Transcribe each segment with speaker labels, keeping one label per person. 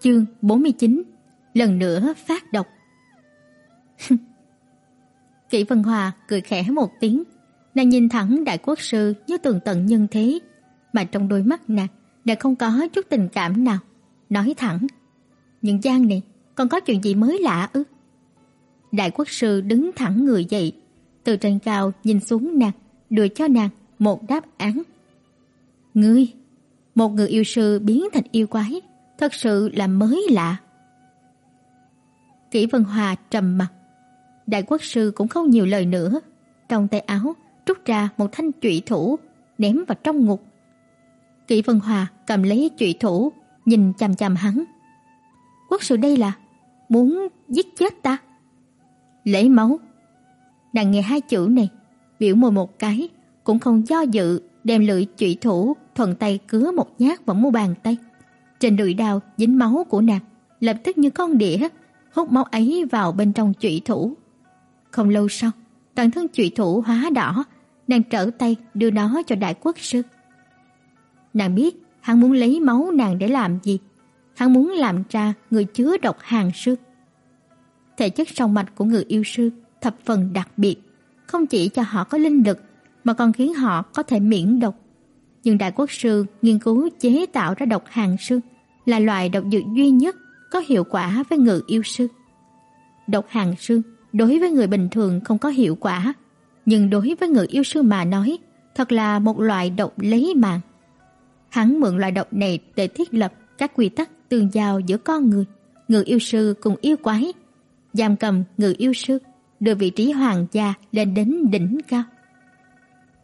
Speaker 1: Chương 49 Lần nữa phát độc. Kỷ Vân Hòa cười khẽ một tiếng, Nàng nhìn thẳng đại quốc sư như tường tận nhân thế, Mà trong đôi mắt nàng đã không có chút tình cảm nào. Nói thẳng những Giang này, còn có chuyện gì mới lạ ư? Đại quốc sư đứng thẳng người dậy, Từ trên cao nhìn xuống nàng, Đưa cho nàng một đáp án. Ngươi, Một người yêu sư biến thành yêu quái Thật sự là mới lạ. Kỷ Vân Hòa trầm mặt. Đại quốc sư cũng không nhiều lời nữa. Trong tay áo, rút ra một thanh trụy thủ, Ném vào trong ngục. Kỷ Vân Hòa cầm lấy trụy thủ, Nhìn chằm chằm hắn. Quốc sư đây là Muốn giết chết ta? Lấy máu. Nàng nghe hai chữ này, Biểu môi một cái, Cũng không do dự, Đem lưỡi trụy thủ thuận tay cứa một nhát vào mu bàn tay. Trên lưỡi dao dính máu của nàng, Lập tức như con đĩa Hút máu ấy vào bên trong trụy thủ. Không lâu sau, Toàn thân trụy thủ hóa đỏ, Nàng trở tay đưa nó cho đại quốc sư. Nàng biết hắn muốn lấy máu nàng để làm gì. Hắn muốn làm ra người chứa độc hàng sư. Thể chất song mạch của người yêu sư thập phần đặc biệt, Không chỉ cho họ có linh lực, Mà còn khiến họ có thể miễn độc. Nhưng đại quốc sư nghiên cứu chế tạo ra độc hàng sư Là loại độc dược duy nhất có hiệu quả với người yêu sư Độc hàng sư đối với người bình thường không có hiệu quả Nhưng đối với người yêu sư mà nói Thật là một loại độc lấy mạng Hắn mượn loại độc này để thiết lập các quy tắc tương giao giữa con người, người yêu sư cùng yêu quái, giam cầm người yêu sư, đưa vị trí hoàng gia lên đến đỉnh cao.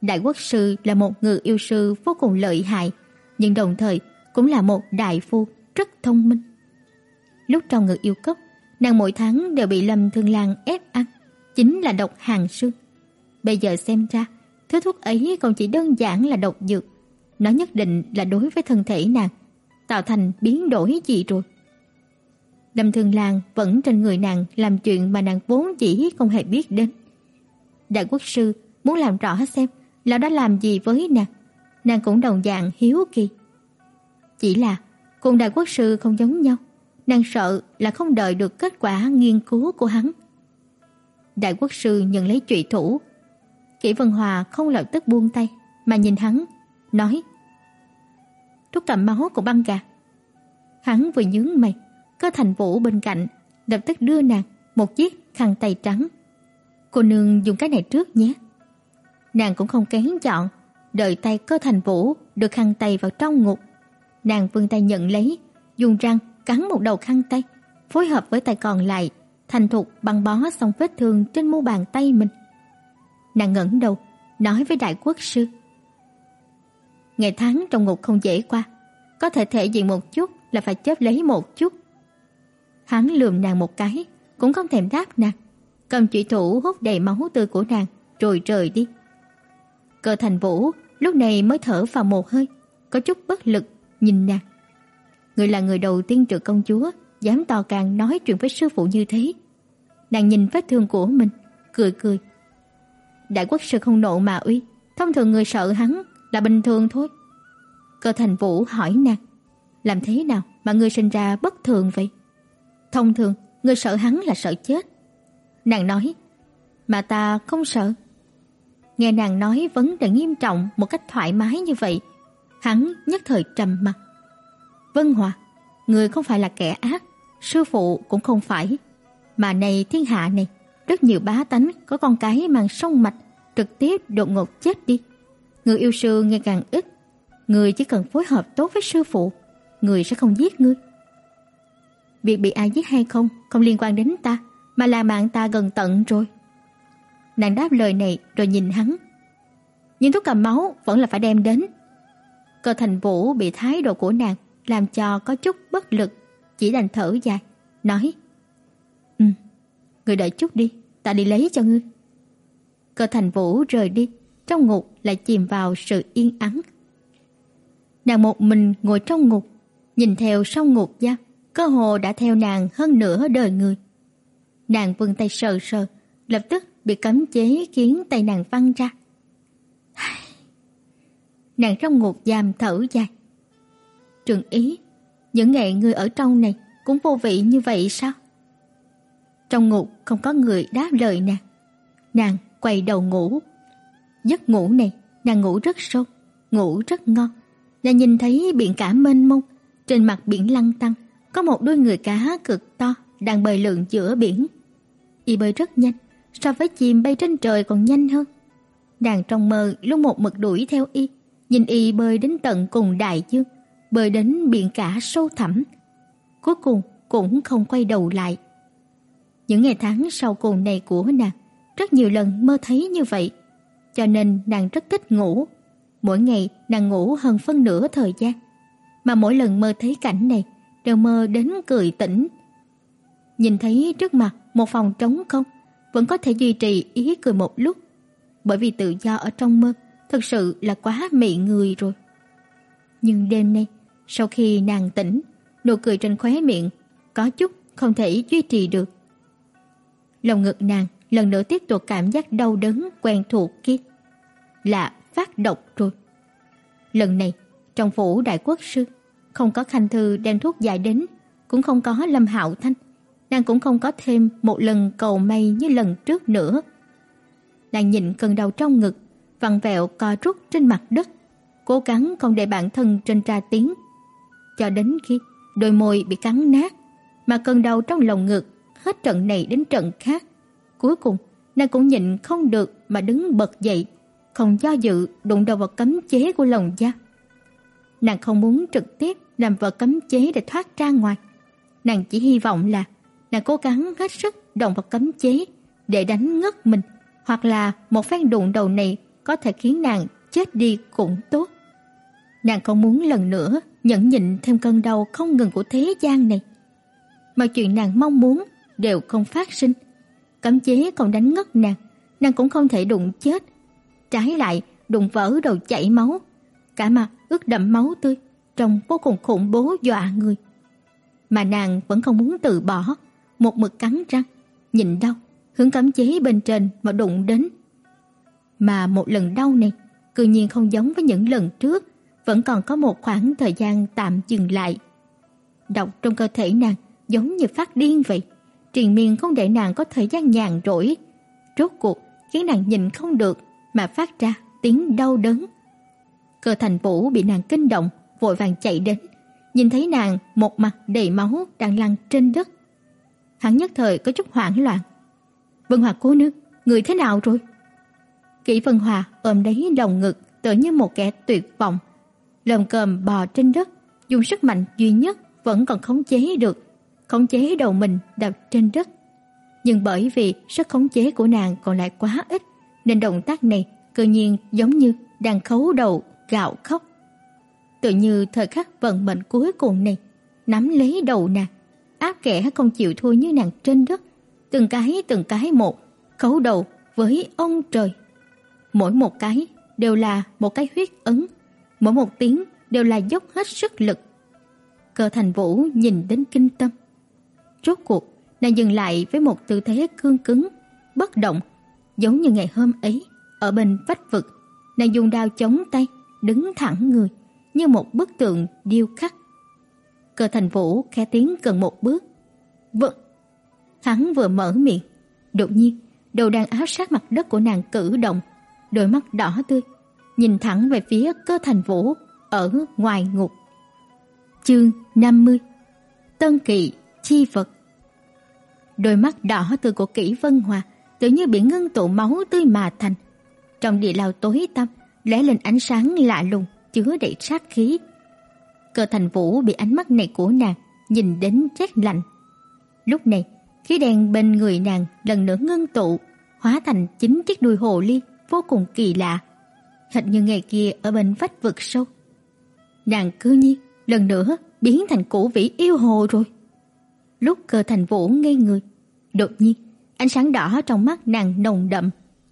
Speaker 1: Đại quốc sư là một người yêu sư vô cùng lợi hại, nhưng đồng thời cũng là một đại phu rất thông minh. Lúc trong người yêu cấp, nàng mỗi tháng đều bị Lâm Thương Lan ép ăn, chính là độc hàng sư. Bây giờ xem ra, thứ thuốc ấy còn chỉ đơn giản là độc dược, nó nhất định là đối với thân thể nàng tạo thành biến đổi gì rồi. Lâm Thương Lan vẫn trên người nàng làm chuyện mà nàng vốn chỉ không hề biết đến. Đại quốc sư muốn làm rõ xem lão đã làm gì với nàng, nàng cũng đồng dạng hiếu kỳ. Chỉ là cùng đại quốc sư không giống nhau, nàng sợ là không đợi được kết quả nghiên cứu của hắn. Đại quốc sư nhận lấy trụy thủ, Kỷ Vân Hòa không lập tức buông tay mà nhìn hắn, nói: thuốc cầm máu của băng gà. Hắn vừa nhướng mày, có thành vũ bên cạnh, lập tức đưa nàng một chiếc khăn tay trắng. Cô nương dùng cái này trước nhé. Nàng cũng không kén chọn, đợi tay cơ thành vũ được khăn tay vào trong ngục. Nàng vươn tay nhận lấy, dùng răng cắn một đầu khăn tay, phối hợp với tay còn lại, thành thục băng bó xong vết thương trên mu bàn tay mình. Nàng ngẩng đầu, nói với đại quốc sư: Ngày tháng trong ngục không dễ qua, có thể thể diện một chút là phải chớp lấy một chút. Hắn lườm nàng một cái, cũng không thèm đáp nàng, cầm chủy thủ hút đầy máu tươi của nàng rồi rời đi. Cơ Thành Vũ lúc này mới thở vào một hơi, có chút bất lực nhìn nàng. Người là người đầu tiên trừ công chúa dám to càng nói chuyện với sư phụ như thế. Nàng nhìn vết thương của mình, cười cười. Đại quốc sư không nộ mà uy, thông thường người sợ hắn là bình thường thôi. Cơ Thành Vũ hỏi nàng, làm thế nào mà ngươi sinh ra bất thường vậy? Thông thường, ngươi sợ hắn là sợ chết. Nàng nói, mà ta không sợ. Nghe nàng nói vấn đề nghiêm trọng một cách thoải mái như vậy, hắn nhất thời trầm mặt. Vân Hòa, người không phải là kẻ ác, sư phụ cũng không phải, mà này thiên hạ này, rất nhiều bá tánh có con cái mang sông mạch trực tiếp đột ngột chết đi. Người yêu sư ngày càng ít, người chỉ cần phối hợp tốt với sư phụ, người sẽ không giết ngươi. Việc bị ai giết hay không không liên quan đến ta, mà là mạng ta gần tận rồi. Nàng đáp lời này rồi nhìn hắn. Nhưng thuốc cầm máu vẫn là phải đem đến. Cơ thành vũ bị thái độ của nàng làm cho có chút bất lực, chỉ đành thở dài, nói Ừ, người đợi chút đi, ta đi lấy cho ngươi. Cơ thành vũ rời đi, trong ngục lại chìm vào sự yên ắng. Nàng một mình ngồi trong ngục, nhìn theo sông ngục giam, cơ hồ đã theo nàng hơn nửa đời người. Nàng vươn tay sờ sờ, lập tức bị cấm chế khiến tay nàng văng ra. nàng trong ngục giam thở dài. Trường ý, những ngày ngươi ở trong này cũng vô vị như vậy sao? Trong ngục không có người đáp lời nàng. Nàng quay đầu ngủ. Giấc ngủ này, nàng ngủ rất sâu, ngủ rất ngon. Nàng nhìn thấy biển cả mênh mông, trên mặt biển lăn tăn có một đôi người cá cực to đang bơi lượn giữa biển. Y bơi rất nhanh, so với chim bay trên trời còn nhanh hơn. Nàng trong mơ luôn một mực đuổi theo y, nhìn y bơi đến tận cùng đại dương, bơi đến biển cả sâu thẳm. Cuối cùng cũng không quay đầu lại. Những ngày tháng sau cùng này của nàng, rất nhiều lần mơ thấy như vậy, cho nên nàng rất thích ngủ. Mỗi ngày nàng ngủ hơn phân nửa thời gian, mà mỗi lần mơ thấy cảnh này đều mơ đến cười tỉnh. Nhìn thấy trước mặt một phòng trống không, vẫn có thể duy trì ý cười một lúc, bởi vì tự do ở trong mơ thực sự là quá mị người rồi. Nhưng đêm nay, sau khi nàng tỉnh, nụ cười trên khóe miệng có chút không thể duy trì được. Lòng ngực nàng lần nữa tiếp tục cảm giác đau đớn quen thuộc kia. Là phát độc rồi. Lần này, trong phủ đại quốc sư, không có Khanh Thư đem thuốc giải đến, cũng không có Lâm Hạo Thanh, nàng cũng không có thêm một lần cầu may như lần trước nữa. Nàng nhịn cơn đau trong ngực, vặn vẹo co rút trên mặt đất, cố gắng không để bản thân trên ra tiếng. Cho đến khi đôi môi bị cắn nát, mà cơn đau trong lồng ngực hết trận này đến trận khác. Cuối cùng, nàng cũng nhịn không được mà đứng bật dậy, không do dự đụng đầu vào cấm chế của lồng giam. Nàng không muốn trực tiếp làm vợ cấm chế để thoát ra ngoài. Nàng chỉ hy vọng là nàng cố gắng hết sức động vào cấm chế để đánh ngất mình, hoặc là một phen đụng đầu này có thể khiến nàng chết đi cũng tốt. Nàng không muốn lần nữa nhẫn nhịn thêm cơn đau không ngừng của thế gian này. Mọi chuyện nàng mong muốn đều không phát sinh. Cấm chế còn đánh ngất nàng, nàng cũng không thể đụng chết. Trái lại, đụng vỡ đầu chảy máu, cả mặt ướt đẫm máu tươi, trông vô cùng khủng bố dọa người. Mà nàng vẫn không muốn từ bỏ, một mực cắn răng, nhìn đau, hướng cấm chế bên trên mà đụng đến. Mà một lần đau này, cư nhiên không giống với những lần trước, vẫn còn có một khoảng thời gian tạm dừng lại. Độc trong cơ thể nàng giống như phát điên vậy, triền miên không để nàng có thời gian nhàn rỗi. Rốt cuộc khiến nàng nhìn không được mà phát ra tiếng đau đớn. Cơ Thành Vũ bị nàng kinh động, vội vàng chạy đến, nhìn thấy nàng một mặt đầy máu đang lăn trên đất. Hắn nhất thời có chút hoảng loạn. "Vân Hòa cô nương, người thế nào rồi?" Kỷ Vân Hòa ôm lấy lồng ngực, tựa như một kẻ tuyệt vọng, lồm cồm bò trên đất, dùng sức mạnh duy nhất vẫn còn khống chế được, khống chế đầu mình đập trên đất. Nhưng bởi vì sức khống chế của nàng còn lại quá ít, nên động tác này cơ nhiên giống như đang khấu đầu gạo khóc. Tự như thời khắc vận mệnh cuối cùng này, nắm lấy đầu nàng, Ác kẻ không chịu thua như nàng trên đất, từng cái từng cái một, khấu đầu với ông trời. Mỗi một cái đều là một cái huyết ấn, mỗi một tiếng đều là dốc hết sức lực. Cơ Thành Vũ nhìn đến kinh tâm. Rốt cuộc, nàng dừng lại với một tư thế cương cứng, bất động, giống như ngày hôm ấy ở bên vách vực, nàng dùng đao chống tay, đứng thẳng người như một bức tượng điêu khắc. Cơ Thành Vũ khẽ tiến gần một bước. "Vâng." Hắn vừa mở miệng, đột nhiên, đầu đang áo sát mặt đất của nàng cử động, đôi mắt đỏ tươi nhìn thẳng về phía Cơ Thành Vũ ở ngoài ngục. Chương 50. Tân kỳ chi vật. Đôi mắt đỏ tươi của Kỷ Vân Hòa tự như bị ngưng tụ máu tươi mà thành. Trong địa lao tối tăm lóe lên ánh sáng lạ lùng chứa đầy sát khí. Cơ Thành Vũ bị ánh mắt này của nàng nhìn đến rét lạnh. Lúc này, khí đen bên người nàng lần nữa ngưng tụ, hóa thành chính chiếc đuôi hồ ly vô cùng kỳ lạ, hệt như ngày kia ở bên vách vực sâu. Nàng cư nhiên lần nữa biến thành cổ vĩ yêu hồ rồi. Lúc Cơ Thành Vũ ngây người, đột nhiên ánh sáng đỏ trong mắt nàng nồng đậm,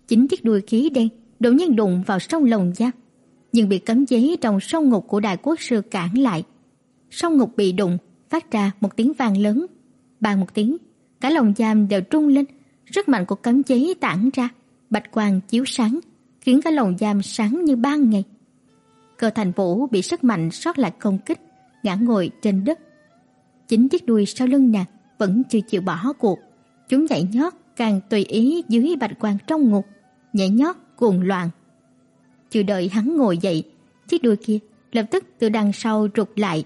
Speaker 1: chính chiếc đuôi khí đen đột nhiên đụng vào sông lồng giáp nhưng bị cấm chế trong sông ngục của đại quốc sư cản lại. Sông ngục bị đụng, phát ra một tiếng vang lớn, bàn một tiếng, cả lồng giam đều trung lên, sức mạnh của cấm chế tản ra, bạch quang chiếu sáng, khiến cả lồng giam sáng như ban ngày. Cơ Thành Vũ bị sức mạnh sót lại công kích, ngã ngồi trên đất. chính chiếc đuôi sau lưng nàng vẫn chưa chịu bỏ cuộc. Chúng nhảy nhót càng tùy ý dưới bạch quang trong ngục, nhảy nhót cuồng loạn. Chưa đợi hắn ngồi dậy, chiếc đuôi kia lập tức từ đằng sau rụt lại,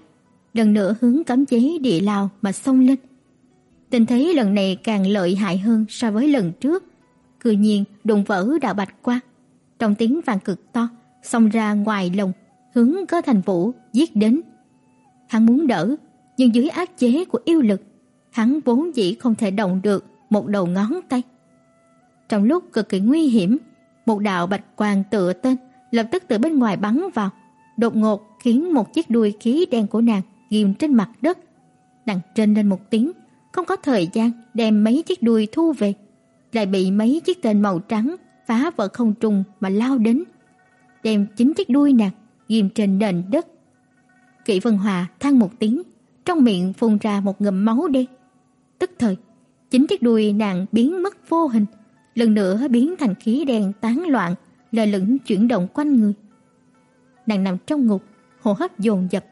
Speaker 1: lần nữa hướng cấm chế địa lao mà xông lên. Tình thế lần này càng lợi hại hơn so với lần trước, cư nhiên đụng vỡ đạo bạch quan. Trong tiếng vang cực to, xông ra ngoài lồng, hướng Cơ Thành Vũ giết đến. Hắn muốn đỡ, nhưng dưới áp chế của yêu lực, hắn vốn dĩ không thể động được một đầu ngón tay. Trong lúc cực kỳ nguy hiểm, một đạo bạch quang tựa tên lập tức từ bên ngoài bắn vào, đột ngột khiến một chiếc đuôi khí đen của nàng ghim trên mặt đất. Nàng trên lên một tiếng, không có thời gian đem mấy chiếc đuôi thu về, lại bị mấy chiếc tên màu trắng phá vỡ không trung mà lao đến, đem chính chiếc đuôi nàng ghim trên nền đất. Kỷ Vân Hòa than một tiếng, trong miệng phun ra một ngụm máu đen. Tức thời, chính chiếc đuôi nàng biến mất vô hình, lần nữa biến thành khí đen tán loạn, lơ lửng chuyển động quanh người. Nàng nằm trong ngục, hô hấp dồn dập.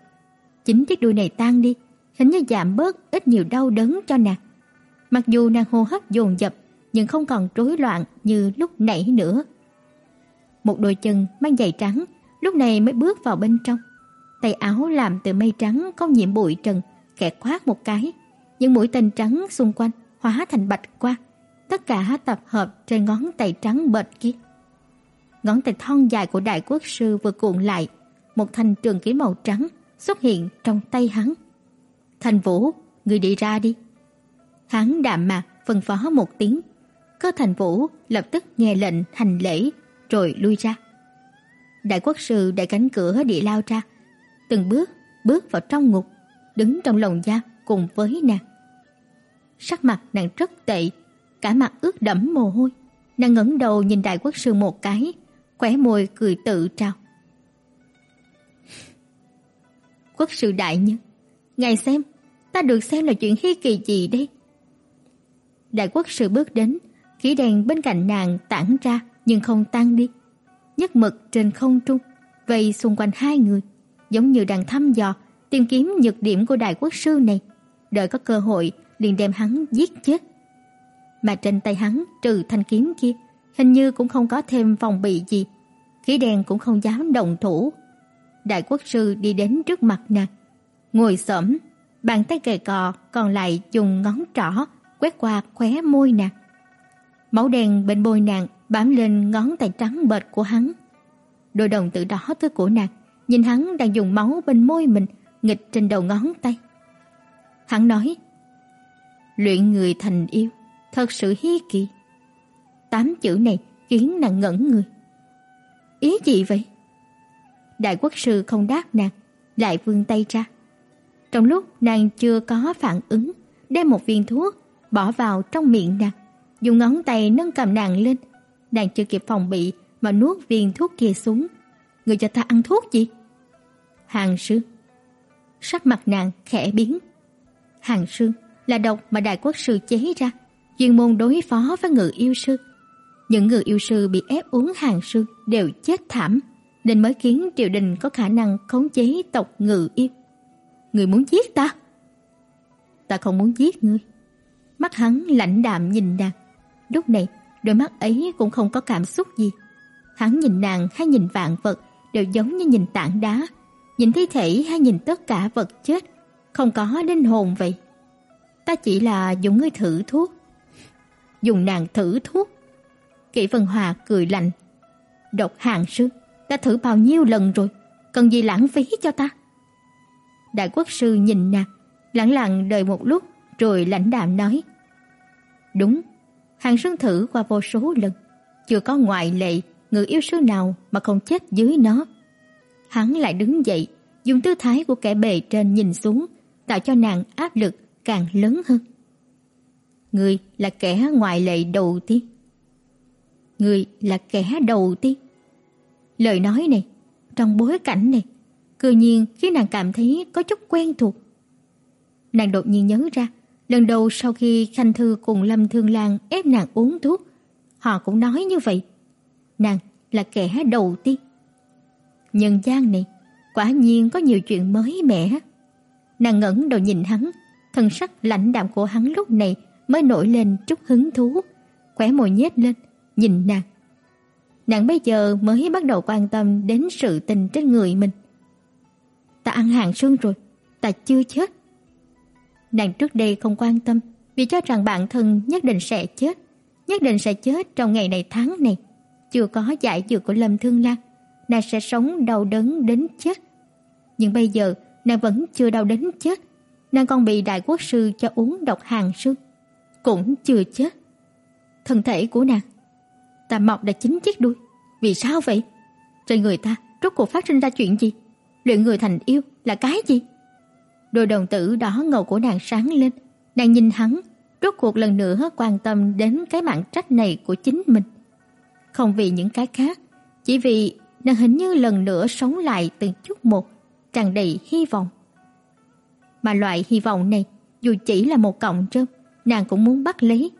Speaker 1: Chính chiếc đuôi này tan đi, hình như giảm bớt ít nhiều đau đớn cho nàng. Mặc dù nàng hô hấp dồn dập, nhưng không còn rối loạn như lúc nãy nữa. Một đôi chân mang giày trắng, lúc này mới bước vào bên trong. Tay áo làm từ mây trắng không nhiễm bụi trần, kẻ khoát một cái, những mũi tên trắng xung quanh hóa thành bạch quang, tất cả tập hợp trên ngón tay trắng bệt kia. Ngón tay thon dài của đại quốc sư vừa cuộn lại, một thanh trường kiếm màu trắng xuất hiện trong tay hắn. Thành Vũ, người đi ra đi. Hắn đạm mạc phân phó một tiếng. Cơ Thành Vũ lập tức nghe lệnh hành lễ rồi lui ra. Đại quốc sư đẩy cánh cửa địa lao ra, từng bước bước vào trong ngục, đứng trong lồng giam cùng với nàng. Sắc mặt nàng rất tệ, cả mặt ướt đẫm mồ hôi. Nàng ngẩng đầu nhìn đại quốc sư một cái, khóe môi cười tự trao. Quốc sư đại nhân, ngài xem, ta được xem là chuyện hi kỳ gì đây? Đại quốc sư bước đến, khí đèn bên cạnh nàng tản ra nhưng không tan đi. Nhất mực trên không trung, vây xung quanh hai người, giống như đang thăm dò, tìm kiếm nhược điểm của đại quốc sư này, đợi có cơ hội liền đem hắn giết chết. Mà trên tay hắn trừ thanh kiếm kia, hình như cũng không có thêm phòng bị gì, khí đèn cũng không dám động thủ. Đại quốc sư đi đến trước mặt nàng, ngồi xổm, bàn tay gầy cò còn lại dùng ngón trỏ quét qua khóe môi nàng. Máu đen bên môi nàng bám lên ngón tay trắng bệch của hắn. Đôi đồng tử đỏ tươi của nàng nhìn hắn đang dùng máu bên môi mình nghịch trên đầu ngón tay. Hắn nói: "Luyện người thành yêu, thật sự hi kỳ." Tám chữ này khiến nàng ngẩn người. Ý gì vậy? Đại quốc sư không đáp nàng, lại vươn tay ra. Trong lúc nàng chưa có phản ứng, đem một viên thuốc bỏ vào trong miệng nàng, dùng ngón tay nâng cầm nàng lên. Nàng chưa kịp phòng bị mà nuốt viên thuốc kia xuống. Người cho ta ăn thuốc gì? Hàng sư. Sắc mặt nàng khẽ biến. Hàng sư là độc mà đại quốc sư chế ra, chuyên môn đối phó với ngự yêu sư. Những người yêu sư bị ép uống hàng sư đều chết thảm, nên mới khiến triều đình có khả năng khống chế tộc ngự yêu. Người muốn giết ta? Ta không muốn giết ngươi. Mắt hắn lạnh đạm nhìn nàng. Lúc này, đôi mắt ấy cũng không có cảm xúc gì. Hắn nhìn nàng hay nhìn vạn vật đều giống như nhìn tảng đá, nhìn thi thể hay nhìn tất cả vật chết, không có linh hồn vậy. Ta chỉ là dùng ngươi thử thuốc. Dùng nàng thử thuốc. Kỷ Vân Hòa cười lạnh. Độc hàng sư, ta thử bao nhiêu lần rồi, cần gì lãng phí cho ta? Đại quốc sư nhìn nàng, lặng lặng đợi một lúc rồi lãnh đạm nói: "Đúng, hàng sơn thử qua vô số lần, chưa có ngoại lệ người yêu sư nào mà không chết dưới nó." Hắn lại đứng dậy, dùng tư thái của kẻ bề trên nhìn xuống, tạo cho nàng áp lực càng lớn hơn. Người là kẻ ngoại lệ đầu tiên. Người là kẻ đầu tiên. Lời nói này, trong bối cảnh này, cư nhiên khiến nàng cảm thấy có chút quen thuộc. Nàng đột nhiên nhớ ra, lần đầu sau khi Khanh Thư cùng Lâm Thương Lan ép nàng uống thuốc, họ cũng nói như vậy. Nàng là kẻ đầu tiên. Nhân gian này, quả nhiên có nhiều chuyện mới mẻ. Nàng ngẩng đầu nhìn hắn, Thần sắc lãnh đạm của hắn lúc này mới nổi lên chút hứng thú, khóe môi nhếch lên, nhìn nàng. Nàng bây giờ mới bắt đầu quan tâm đến sự tình trên người mình. Ta ăn hàng xương rồi, ta chưa chết. Nàng trước đây không quan tâm vì cho rằng bản thân nhất định sẽ chết, nhất định sẽ chết trong ngày này tháng này. Chưa có giải dược của Lâm Thương Lan, nàng sẽ sống đau đớn đến chết. Nhưng bây giờ, nàng vẫn chưa đau đến chết. Nàng còn bị đại quốc sư cho uống độc hàng xương, cũng chưa chết. Thân thể của nàng, ta mọc đã chín chiếc đuôi. Vì sao vậy? Trên người ta rốt cuộc phát sinh ra chuyện gì? Luyện người thành yêu là cái gì? Đôi đồng tử đỏ ngầu của nàng sáng lên, nàng nhìn hắn, rốt cuộc lần nữa quan tâm đến cái mạng trách này của chính mình. Không vì những cái khác, chỉ vì nàng hình như lần nữa sống lại từng chút một, tràn đầy hy vọng. Mà loại hy vọng này, dù chỉ là một cọng rơm, nàng cũng muốn bắt lấy,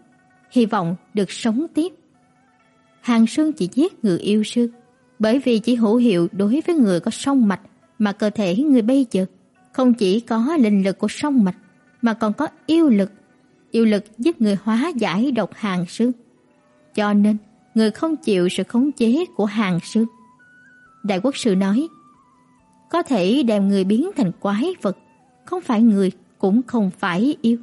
Speaker 1: hy vọng được sống tiếp. Hàng Sương chỉ giết người yêu sư, bởi vì chỉ hữu hiệu đối với người có song mạch mà cơ thể người bây giờ không chỉ có linh lực của song mạch mà còn có yêu lực, yêu lực giúp người hóa giải độc hàng xương. Cho nên, người không chịu sự khống chế của hàng xương. Đại quốc sư nói, có thể đem người biến thành quái vật, không phải người cũng không phải yêu.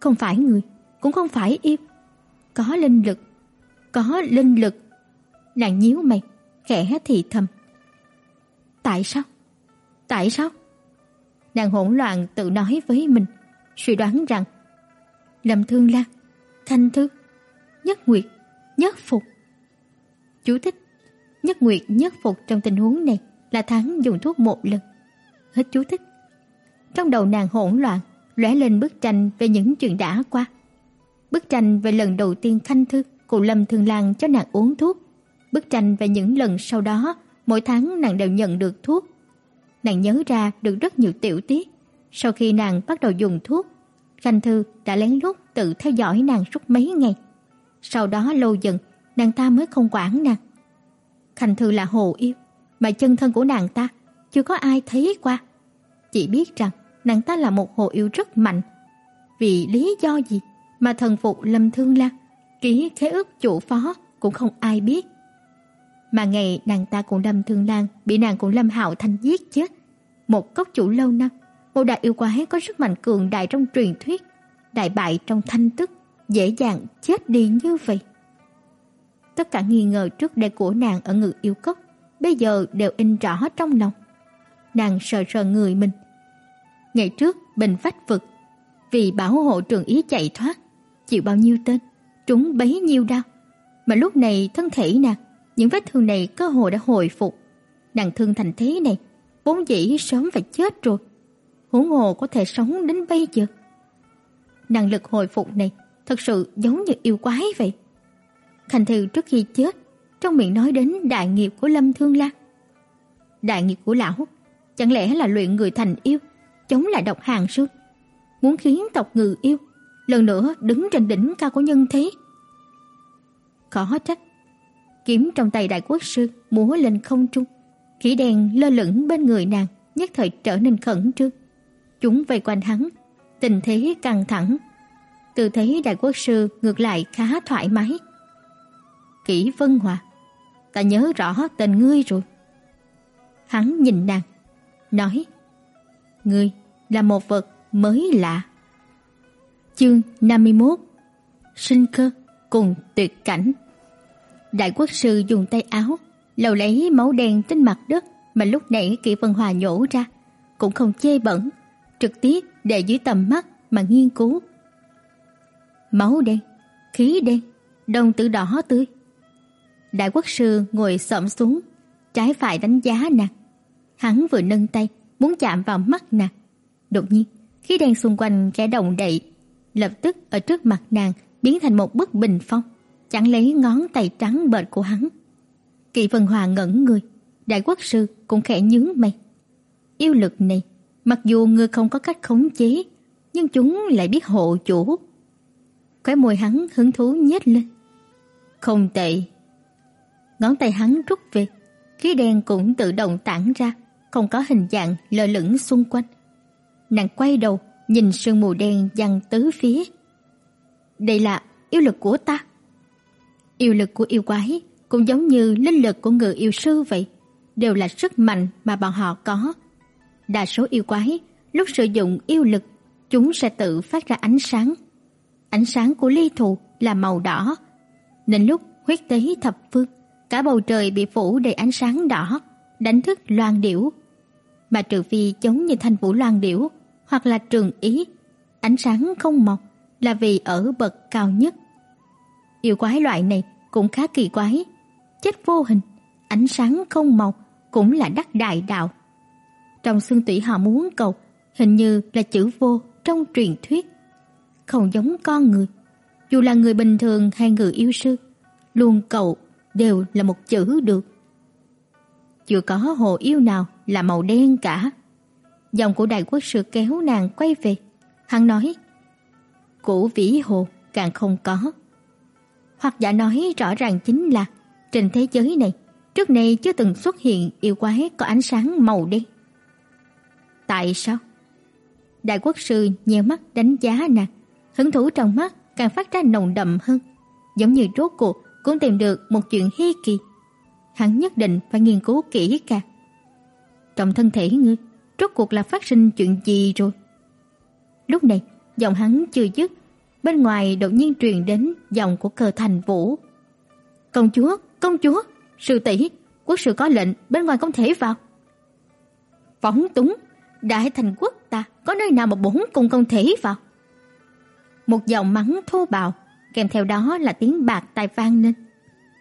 Speaker 1: Không phải người, cũng không phải yêu. Có linh lực, có linh lực. Nàng nhíu mày, khẽ thì thầm. Tại sao? Tại sao? Nàng hỗn loạn tự nói với mình, suy đoán rằng Lâm Thương Lan, Thanh Thư, Nhất Nguyệt, Nhất Phục. Chú thích: Nhất Nguyệt Nhất Phục trong tình huống này là tháng dùng thuốc một lần. Hết chú thích. Trong đầu nàng hỗn loạn, lóe lên bức tranh về những chuyện đã qua. Bức tranh về lần đầu tiên Khanh Thư cụ Lâm Thương Lan cho nàng uống thuốc. Bức tranh về những lần sau đó, mỗi tháng nàng đều nhận được thuốc nàng nhớ ra được rất nhiều tiểu tiết. Sau khi nàng bắt đầu dùng thuốc, Khanh Thư đã lén lút tự theo dõi nàng suốt mấy ngày. Sau đó lâu dần, nàng ta mới không quản nàng. Khanh Thư là hồ yêu, mà chân thân của nàng ta chưa có ai thấy qua. Chỉ biết rằng nàng ta là một hồ yêu rất mạnh. Vì lý do gì mà thần phục Lâm Thương Lan, ký khế ước chủ phó cũng không ai biết mà ngày nàng ta cùng Lâm Thương Lan bị nàng cùng Lâm Hạo Thanh giết chết. Một cốc chủ lâu năm, một đại yêu quái có sức mạnh cường đại trong truyền thuyết, đại bại trong thanh tức, dễ dàng chết đi như vậy. Tất cả nghi ngờ trước đây của nàng ở ngự yêu cốc, bây giờ đều in rõ trong lòng. Nàng sờ sờ người mình. Ngày trước, bình vách vực, vì bảo hộ trường ý chạy thoát, chịu bao nhiêu tên, trúng bấy nhiêu đau. Mà lúc này thân thể nàng những vết thương này cơ hồ đã hồi phục. Nàng thương thành thế này, vốn dĩ sớm phải chết rồi. Huống hồ có thể sống đến bây giờ. Năng lực hồi phục này thật sự giống như yêu quái vậy. Khanh Thư trước khi chết, trong miệng nói đến đại nghiệp của Lâm Thương Lan. Đại nghiệp của lão, chẳng lẽ là luyện người thành yêu, chống lại độc hàng sư, muốn khiến tộc ngự yêu lần nữa đứng trên đỉnh cao của nhân thế. Khó trách kiếm trong tay đại quốc sư múa lên không trung. Khí đèn lơ lửng bên người nàng, nhất thời trở nên khẩn trương. Chúng vây quanh hắn, tình thế căng thẳng. Tư thế đại quốc sư ngược lại khá thoải mái. Kỷ Vân Hòa, ta nhớ rõ tên ngươi rồi. Hắn nhìn nàng, nói: "Ngươi là một vật mới lạ." Chương 51 Sinh cơ cùng tuyệt cảnh Đại quốc sư dùng tay áo lầu lấy máu đen trên mặt đất mà lúc nãy Kỷ Vân Hòa nhổ ra, cũng không chê bẩn, trực tiếp để dưới tầm mắt mà nghiên cứu. Máu đen, khí đen, đồng tử đỏ tươi. Đại quốc sư ngồi xổm xuống, trái phải đánh giá nàng. Hắn vừa nâng tay muốn chạm vào mắt nàng, đột nhiên, khí đen xung quanh kẻ động đậy, lập tức ở trước mặt nàng biến thành một bức bình phong chẳng lấy ngón tay trắng bệt của hắn. Kỳ Vân Hòa ngẩn người, đại quốc sư cũng khẽ nhướng mày. Yêu lực này, mặc dù ngươi không có cách khống chế, nhưng chúng lại biết hộ chủ. Cái môi hắn hứng thú nhếch lên. Không tệ. Ngón tay hắn rút về, khí đen cũng tự động tản ra, không có hình dạng lơ lửng xung quanh. nàng quay đầu, nhìn sương mù đen giăng tứ phía. Đây là yêu lực của ta. Yêu lực của yêu quái cũng giống như linh lực của người yêu sư vậy, đều là sức mạnh mà bọn họ có. Đa số yêu quái lúc sử dụng yêu lực, chúng sẽ tự phát ra ánh sáng. Ánh sáng của ly thù là màu đỏ, nên lúc huyết tế thập phương, cả bầu trời bị phủ đầy ánh sáng đỏ, đánh thức loan điểu. Mà trừ phi giống như thanh vũ loan điểu hoặc là trường ý, ánh sáng không mọc là vì ở bậc cao nhất. Yêu quái loại này cũng khá kỳ quái, chết vô hình, ánh sáng không màu cũng là đắc đại đạo. Trong xương tủy họ muốn cầu, hình như là chữ vô trong truyền thuyết, không giống con người. Dù là người bình thường hay người yêu sư, luôn cầu đều là một chữ được. Chưa có hồ yêu nào là màu đen cả. Dòng của đại quốc sư kéo nàng quay về. Hắn nói, cổ vĩ hồ càng không có. Hoặc giả nói rõ ràng chính là trên thế giới này, trước nay chưa từng xuất hiện yêu quái có ánh sáng màu đen. Tại sao? Đại quốc sư nheo mắt đánh giá nàng, hứng thú trong mắt càng phát ra nồng đậm hơn, giống như rốt cuộc cũng tìm được một chuyện hi kỳ. Hắn nhất định phải nghiên cứu kỹ càng. Trong thân thể ngươi, rốt cuộc là phát sinh chuyện gì rồi? Lúc này, giọng hắn chưa dứt, bên ngoài đột nhiên truyền đến giọng của Cờ Thành Vũ. "Công chúa, công chúa, sư tỷ, quốc sư có lệnh, bên ngoài không thể vào." Phóng túng, đại thành quốc ta có nơi nào mà bốn cùng không thể vào? Một giọng mắng thô bạo, kèm theo đó là tiếng bạc tai vang lên.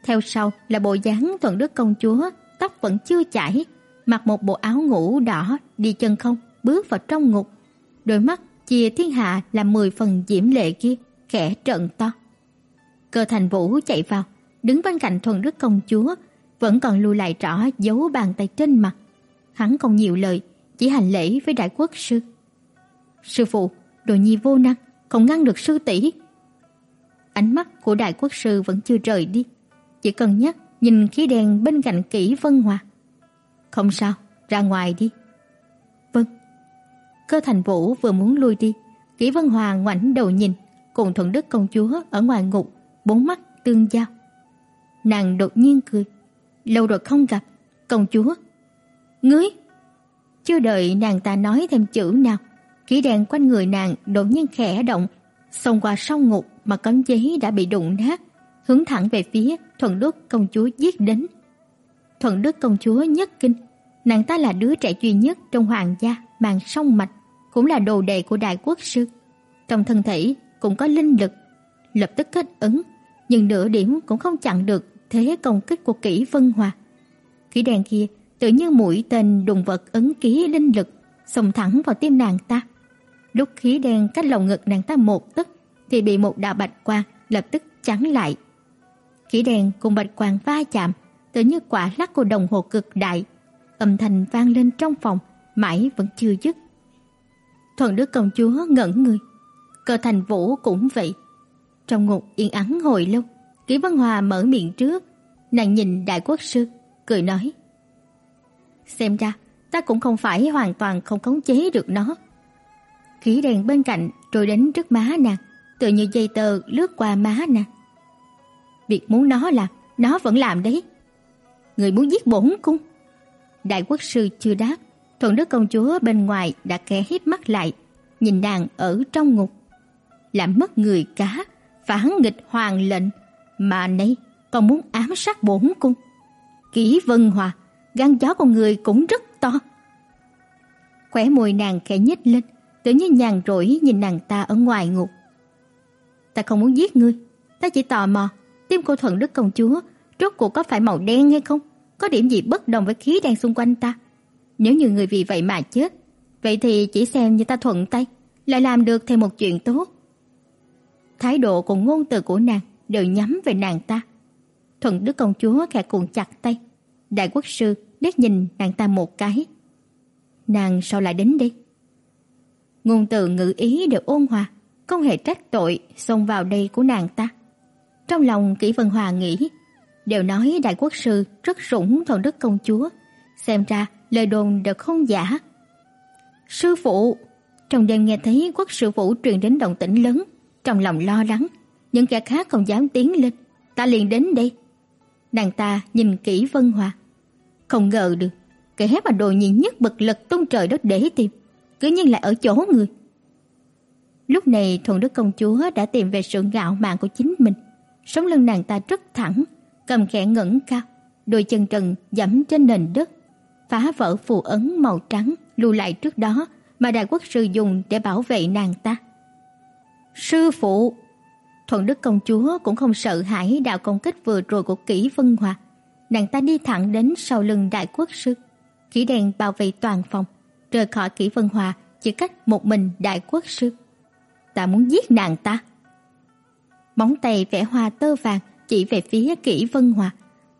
Speaker 1: Theo sau là bộ dáng thuận đức công chúa, tóc vẫn chưa chảy, mặc một bộ áo ngủ đỏ, đi chân không, bước vào trong ngục. Đôi mắt chia thiên hạ là mười phần diễm lệ kia, khẽ trợn to. Cơ thành vũ chạy vào, đứng bên cạnh thuần đức công chúa, vẫn còn lưu lại rõ dấu bàn tay trên mặt. Hắn không nhiều lời, chỉ hành lễ với đại quốc sư. Sư phụ, đồ nhi vô năng, không ngăn được sư tỷ. Ánh mắt của đại quốc sư vẫn chưa rời đi, chỉ cần nhắc nhìn khí đèn bên cạnh kỹ Vân Hòa. Không sao, ra ngoài đi. Vâng. Cơ Thành Vũ vừa muốn lui đi, Kỷ Vân Hòa ngoảnh đầu nhìn, cùng Thuận Đức công chúa ở ngoài ngục, bốn mắt tương giao. Nàng đột nhiên cười, lâu rồi không gặp, công chúa. Ngươi? Chưa đợi nàng ta nói thêm chữ nào, khí đèn quanh người nàng đột nhiên khẽ động, xông qua sông ngục mà cấm chế đã bị đụng nát, hướng thẳng về phía Thuận Đức công chúa giết đến. Thuận Đức công chúa nhất kinh, nàng ta là đứa trẻ duy nhất trong hoàng gia mang song mạch, cũng là đồ đệ của đại quốc sư. Trong thân thể cũng có linh lực, lập tức kết ứng, nhưng nửa điểm cũng không chặn được thế công kích của Kỷ Vân Hòa. Kỷ đèn kia tự như mũi tên đùng vật ấn ký linh lực, xông thẳng vào tim nàng ta. Lúc khí đen cách lồng ngực nàng ta một tấc thì bị một đạo bạch quang lập tức chắn lại. Khí đen cùng bạch quang va chạm, tự như quả lắc của đồng hồ cực đại, âm thanh vang lên trong phòng, mãi vẫn chưa dứt. Thuần Đức công chúa ngẩn người, Cơ Thành Vũ cũng vậy. Trong ngục yên ắng hồi lâu, Kỷ Văn Hòa mở miệng trước, nàng nhìn đại quốc sư, cười nói: "Xem ra, ta cũng không phải hoàn toàn không khống chế được nó." Khí đèn bên cạnh trôi đến trước má nàng, tựa như dây tơ lướt qua má nàng. Việc muốn nó làm, nó vẫn làm đấy. Người muốn giết bổn cung. Đại quốc sư chưa đáp, thuận đức công chúa bên ngoài đã khẽ híp mắt lại, nhìn nàng ở trong ngục. Làm mất người cá, phản nghịch hoàng lệnh, mà nay còn muốn ám sát bổn cung. Kỷ Vân Hòa, gan chó con người cũng rất to. Khỏe môi nàng khẽ nhếch lên, tự nhiên nhàn rỗi nhìn nàng ta ở ngoài ngục. Ta không muốn giết ngươi, ta chỉ tò mò, tim cô thuận đức công chúa rốt cuộc có phải màu đen hay không? Có điểm gì bất đồng với khí đang xung quanh ta? Nếu như người vì vậy mà chết, vậy thì chỉ xem như ta thuận tay, lại làm được thêm một chuyện tốt. Thái độ cùng ngôn từ của nàng đều nhắm về nàng ta. Thuận đức công chúa khẽ cuộn chặt tay. Đại quốc sư liếc nhìn nàng ta một cái. Nàng sao lại đến đây? Ngôn từ ngữ ý đều ôn hòa, không hề trách tội xông vào đây của nàng ta. Trong lòng Kỷ Vân Hòa nghĩ, đều nói đại quốc sư rất sủng thuần đức công chúa, xem ra lời đồn đều không giả. Sư phụ, Trong đêm nghe thấy quốc sư phụ truyền đến động tĩnh lớn, trong lòng lo lắng, những kẻ khác không dám tiến lên, ta liền đến đây. Nàng ta nhìn kỹ Vân Hòa, không ngờ được, kẻ mà đồ nhị nhất bật lực tung trời đất để tìm, cứ nhiên lại ở chỗ người. Lúc này Thuần Đức công chúa đã tìm về sự ngạo mạn của chính mình, sống lưng nàng ta rất thẳng, cầm khẽ ngẩng cao, đôi chân trần dẫm trên nền đất, phá vỡ phù ấn màu trắng lưu lại trước đó mà đại quốc sư dùng để bảo vệ nàng ta. Sư phụ, Thuận Đức công chúa cũng không sợ hãi đạo công kích vừa rồi của Kỷ Vân Hòa. Nàng ta đi thẳng đến sau lưng đại quốc sư, khí đèn bảo vệ toàn phòng, rời khỏi Kỷ Vân Hòa chỉ cách một mình đại quốc sư. Ta muốn giết nàng ta. Móng tay vẽ hoa tơ vàng chỉ về phía Kỷ Vân Hòa,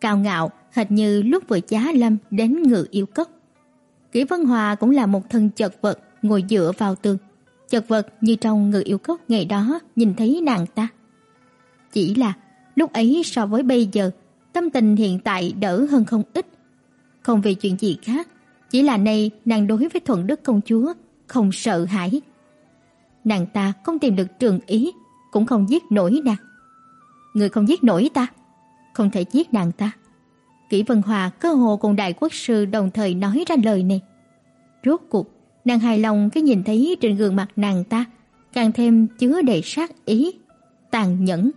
Speaker 1: cao ngạo hệt như lúc vừa giá lâm đến ngự yêu cốc. Kỷ Vân Hòa cũng là một thân chật vật ngồi dựa vào tường, chật vật như trong ngự yêu cốc ngày đó nhìn thấy nàng ta. Chỉ là lúc ấy so với bây giờ, tâm tình hiện tại đỡ hơn không ít. Không vì chuyện gì khác, chỉ là nay nàng đối với Thuận Đức công chúa không sợ hãi. Nàng ta không tìm được trường ý, cũng không giết nổi nàng. Người không giết nổi ta, không thể giết nàng ta. Kỷ Vân Hòa cơ hồ cùng đại quốc sư đồng thời nói ra lời này. Rốt cuộc, nàng hài lòng cái nhìn thấy trên gương mặt nàng ta, càng thêm chứa đầy sát ý, tàn nhẫn.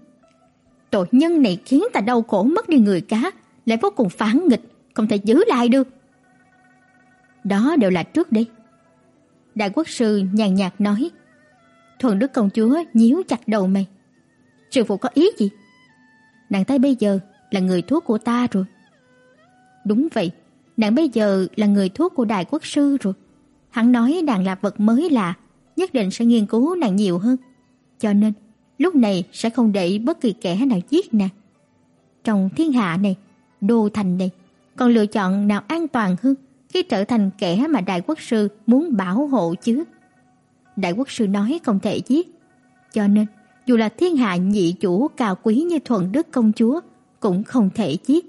Speaker 1: Tội nhân này khiến ta đau khổ mất đi người cá, lại vô cùng phản nghịch, không thể giữ lại được. Đó đều là trước đây. Đại quốc sư nhàn nhạt nói. Thuần Đức công chúa nhíu chặt đầu mày. Sư phụ có ý gì? Nàng ta bây giờ là người thuốc của ta rồi. Đúng vậy, nàng bây giờ là người thuốc của đại quốc sư rồi. Hắn nói nàng là vật mới lạ, nhất định sẽ nghiên cứu nàng nhiều hơn. Cho nên, lúc này sẽ không để bất kỳ kẻ nào giết nàng. Trong thiên hạ này, đô thành này, còn lựa chọn nào an toàn hơn khi trở thành kẻ mà đại quốc sư muốn bảo hộ chứ? Đại quốc sư nói không thể giết. Cho nên, dù là thiên hạ nhị chủ cao quý như thuận đức công chúa cũng không thể giết.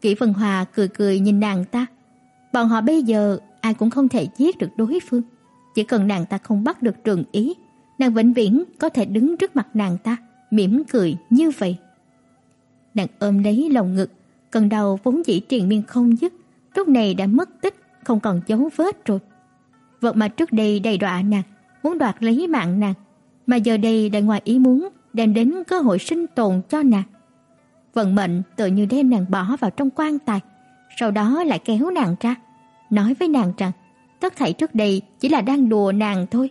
Speaker 1: Kỷ Vân Hòa cười cười nhìn nàng ta. Bọn họ bây giờ ai cũng không thể giết được đối phương. Chỉ cần nàng ta không bắt được trường ý, nàng vĩnh viễn có thể đứng trước mặt nàng ta, mỉm cười như vậy. Nàng ôm lấy lồng ngực, cơn đau vốn dĩ triền miên không dứt, lúc này đã mất tích, không còn dấu vết rồi. Vật mà trước đây đầy đọa nàng, muốn đoạt lấy mạng nàng, mà giờ đây lại ngoài ý muốn đem đến cơ hội sinh tồn cho nàng. Vận mệnh tự như đem nàng bỏ vào trong quan tài, sau đó lại kéo nàng ra, nói với nàng rằng tất thảy trước đây chỉ là đang đùa nàng thôi.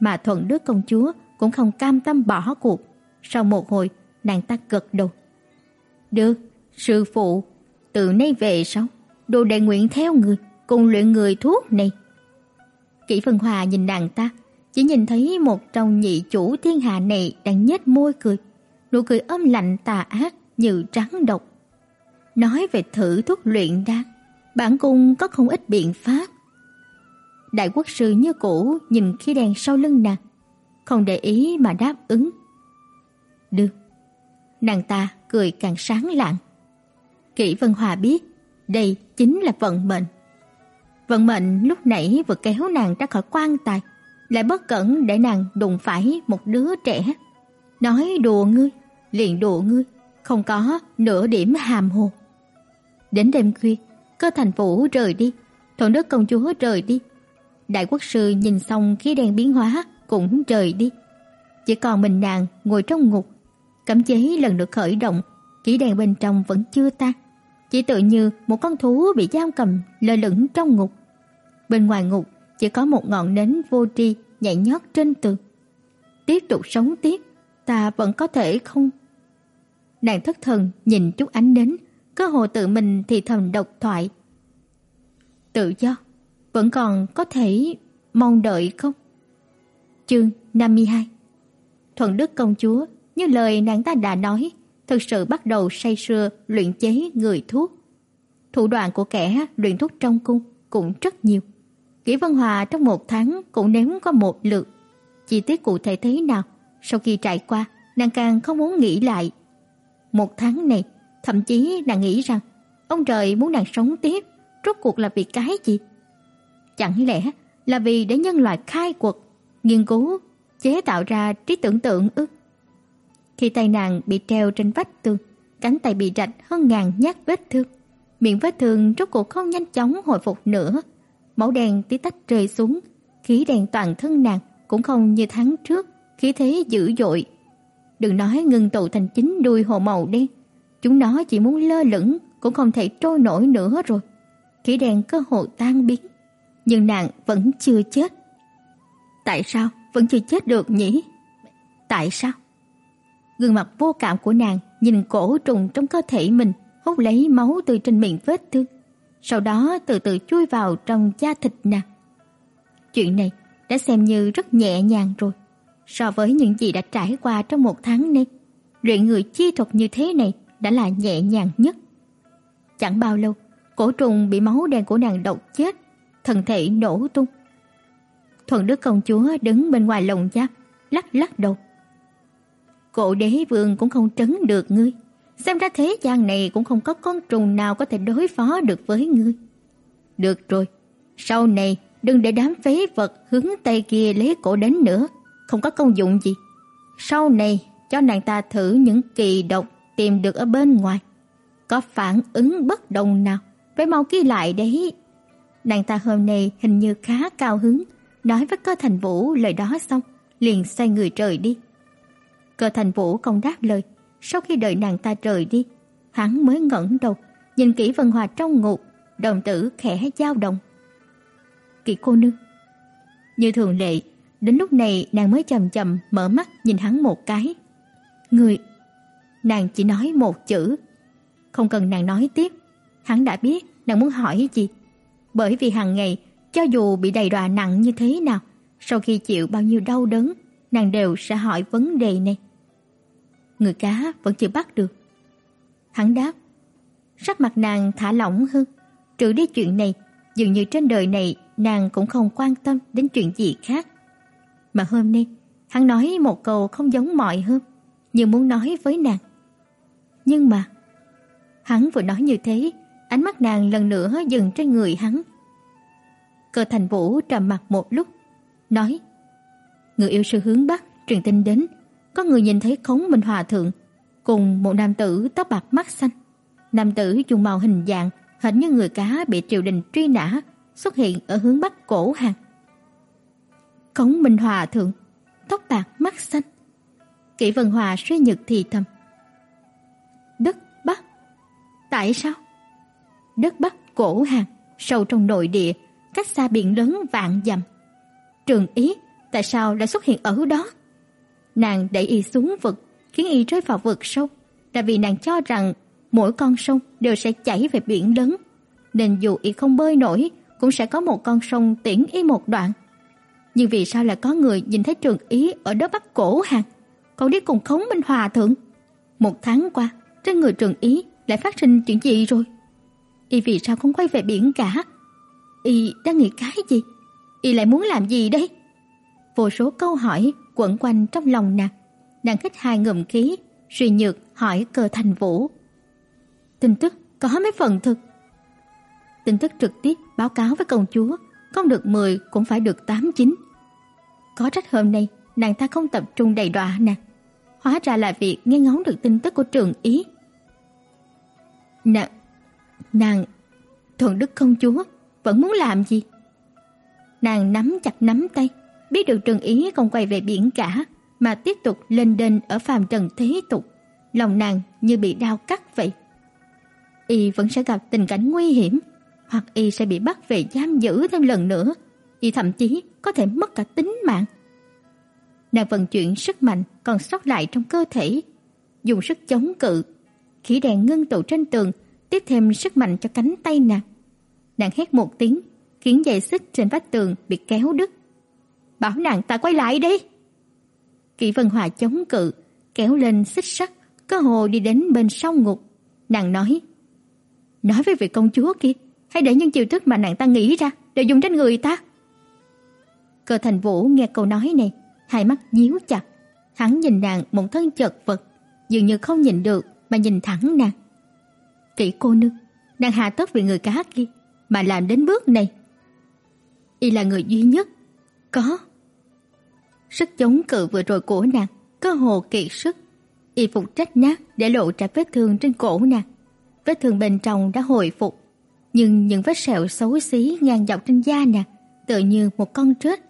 Speaker 1: Mà Thuận Đức công chúa cũng không cam tâm bỏ cuộc. Sau một hồi, nàng ta gật đầu. "Được, sư phụ, từ nay về sau, đồ đệ nguyện theo người, cùng luyện người thuốc này." Kỷ Vân Hòa nhìn nàng ta, chỉ nhìn thấy một trong nhị chủ thiên hạ này đang nhếch môi cười, nụ cười âm lạnh tà ác như trắng độc. Nói về thử thuốc luyện đan, bản cung có không ít biện pháp. Đại quốc sư như cũ nhìn khí đèn sau lưng nàng, không để ý mà đáp ứng. Được. Nàng ta cười càng sáng lạng. Kỷ Vân Hòa biết, đây chính là vận mệnh. Vận mệnh lúc nãy vừa kéo nàng ra khỏi quan tài, lại bất cẩn để nàng đụng phải một đứa trẻ. Nói đùa ngươi, liền đùa ngươi, không có nửa điểm hàm hồ. Đến đêm khuya, cơ thành phủ rời đi, thuận đức công chúa rời đi. Đại quốc sư nhìn xong khí đèn biến hóa cũng rời đi. Chỉ còn mình nàng ngồi trong ngục. Cấm chế lần được khởi động, chỉ đèn bên trong vẫn chưa tan. Chỉ tự như một con thú bị giam cầm lơ lửng trong ngục. Bên ngoài ngục chỉ có một ngọn nến vô tri nhảy nhót trên tường. Tiếp tục sống tiếp, ta vẫn có thể không? Nàng thất thần nhìn chút ánh nến, cơ hồ tự mình thì thầm độc thoại. Tự do, vẫn còn có thể mong đợi không? Chương 52 Thuận Đức công chúa, như lời nàng ta đã nói, thực sự bắt đầu say sưa luyện chế người thuốc. Thủ đoạn của kẻ luyện thuốc trong cung cũng rất nhiều. Kỷ Vân Hòa trong một tháng cũng nếm có một lượt. Chi tiết cụ thể thế nào, sau khi trải qua, nàng càng không muốn nghĩ lại. Một tháng này, thậm chí nàng nghĩ rằng ông trời muốn nàng sống tiếp, rốt cuộc là vì cái gì? Chẳng lẽ là vì để nhân loại khai quật, nghiên cứu, chế tạo ra trí tưởng tượng ư? Khi tay nàng bị treo trên vách tường, cánh tay bị rạch hơn ngàn nhát vết thương, miệng vết thương rốt cuộc không nhanh chóng hồi phục nữa. Máu đen tí tách rơi xuống, khí đen toàn thân nàng cũng không như tháng trước, khí thế dữ dội. Đừng nói ngưng tụ thành chính đuôi hồ màu đen, chúng nó chỉ muốn lơ lửng cũng không thể trôi nổi nữa rồi. Khí đen cơ hồ tan biến, nhưng nàng vẫn chưa chết. Tại sao vẫn chưa chết được nhỉ? Tại sao? Gương mặt vô cảm của nàng nhìn cổ trùng trong cơ thể mình hút lấy máu từ trên miệng vết thương, sau đó từ từ chui vào trong da thịt nàng. Chuyện này đã xem như rất nhẹ nhàng rồi, so với những gì đã trải qua trong một tháng nay. Luyện người chi thuật như thế này đã là nhẹ nhàng nhất. Chẳng bao lâu, cổ trùng bị máu đen của nàng độc chết, thân thể nổ tung. Thuần Đức công chúa đứng bên ngoài lồng giáp, lắc lắc đầu. Cổ đế vương cũng không trấn được ngươi. Xem ra thế gian này cũng không có con trùng nào có thể đối phó được với ngươi. Được rồi, sau này đừng để đám phế vật hướng Tây kia lấy cổ đến nữa, không có công dụng gì. Sau này cho nàng ta thử những kỳ độc tìm được ở bên ngoài. Có phản ứng bất đồng nào, phải mau ghi lại đấy. Nàng ta hôm nay hình như khá cao hứng, nói với cơ thành vũ lời đó xong, liền xoay người rời đi. Cơ thành vũ không đáp lời, sau khi đợi nàng ta rời đi, hắn mới ngẩng đầu, nhìn kỹ Vân Hòa trong ngục, đồng tử khẽ dao động. "Kỷ cô nương. Như thường lệ, đến lúc này nàng mới chậm chậm mở mắt nhìn hắn một cái. Người. Nàng chỉ nói một chữ. Không cần nàng nói tiếp, hắn đã biết nàng muốn hỏi gì. Bởi vì hàng ngày, cho dù bị đầy đọa nặng như thế nào, sau khi chịu bao nhiêu đau đớn, nàng đều sẽ hỏi vấn đề này. Người cá vẫn chưa bắt được. Hắn đáp, sắc mặt nàng thả lỏng hơn, trừ đi chuyện này, dường như trên đời này nàng cũng không quan tâm đến chuyện gì khác. Mà hôm nay, hắn nói một câu không giống mọi hôm, như muốn nói với nàng. Nhưng mà, hắn vừa nói như thế, ánh mắt nàng lần nữa dừng trên người hắn. Cơ Thành Vũ trầm mặt một lúc, nói: "Người yêu sư hướng Bắc truyền tin đến, có người nhìn thấy Khống Minh Hòa thượng cùng một nam tử tóc bạc mắt xanh. Nam tử dùng màu hình dạng hệt như người cá bị triều đình truy nã xuất hiện ở hướng bắc cổ hàng. Khống Minh Hòa thượng, tóc bạc mắt xanh. Kỷ Vân Hòa suy nhược thì thầm. Đất Bắc? Tại sao? Đất Bắc cổ hàng, sâu trong nội địa, cách xa biển lớn vạn dặm. Trường Ý tại sao lại xuất hiện ở đó? Nàng đẩy y xuống vực, khiến y rơi vào vực sâu, là vì nàng cho rằng mỗi con sông đều sẽ chảy về biển lớn, nên dù y không bơi nổi cũng sẽ có một con sông tiễn y một đoạn. Nhưng vì sao lại có người nhìn thấy Trường Ý ở đó Bắc Cổ hàng, còn đi cùng Khống Minh Hòa thượng? Một tháng qua, trên người Trường Ý lại phát sinh chuyện gì rồi? Y vì sao không quay về biển cả? Y đang nghĩ cái gì? Y lại muốn làm gì đây? Vô số câu hỏi quẩn quanh trong lòng nàng. Nàng hít hai ngụm khí, suy nhược hỏi Cơ Thành Vũ. Tin tức có mấy phần thực. Tin tức trực tiếp báo cáo với công chúa, không được 10 cũng phải được 8 9. Có trách hôm nay nàng ta không tập trung đầy đọa nàng. Hóa ra là việc nghe ngóng được tin tức của trường ý. Nàng, nàng, thuận đức công chúa vẫn muốn làm gì? Nàng nắm chặt nắm tay, biết được Trần Ý không quay về biển cả, mà tiếp tục lên đên ở phàm trần thế tục, lòng nàng như bị đau cắt vậy. Y vẫn sẽ gặp tình cảnh nguy hiểm, hoặc y sẽ bị bắt về giam giữ thêm lần nữa, y thậm chí có thể mất cả tính mạng. Nàng vận chuyển sức mạnh còn sót lại trong cơ thể, dùng sức chống cự, khí đèn ngưng tụ trên tường tiếp thêm sức mạnh cho cánh tay nàng. Nàng hét một tiếng, khiến dây xích trên vách tường bị kéo đứt bảo nàng ta quay lại đi. Kỷ Vân Hòa chống cự, kéo lên xích sắt, cơ hồ đi đến bên sau ngục. Nàng nói, nói với vị công chúa kia, hãy để những chiêu thức mà nàng ta nghĩ ra, đều dùng trên người ta. Cơ thành vũ nghe câu nói này, hai mắt nhíu chặt. Hắn nhìn nàng một thân chật vật, dường như không nhìn được mà nhìn thẳng nàng. Kỷ cô nương, nàng hạ tất vì người cá kia, mà làm đến bước này. y là người duy nhất có sức chống cự vừa rồi của nàng, cơ hồ kiệt sức. Y phục rách nát để lộ ra vết thương trên cổ nàng. Vết thương bên trong đã hồi phục, nhưng những vết sẹo xấu xí ngang dọc trên da nàng tựa như một con trết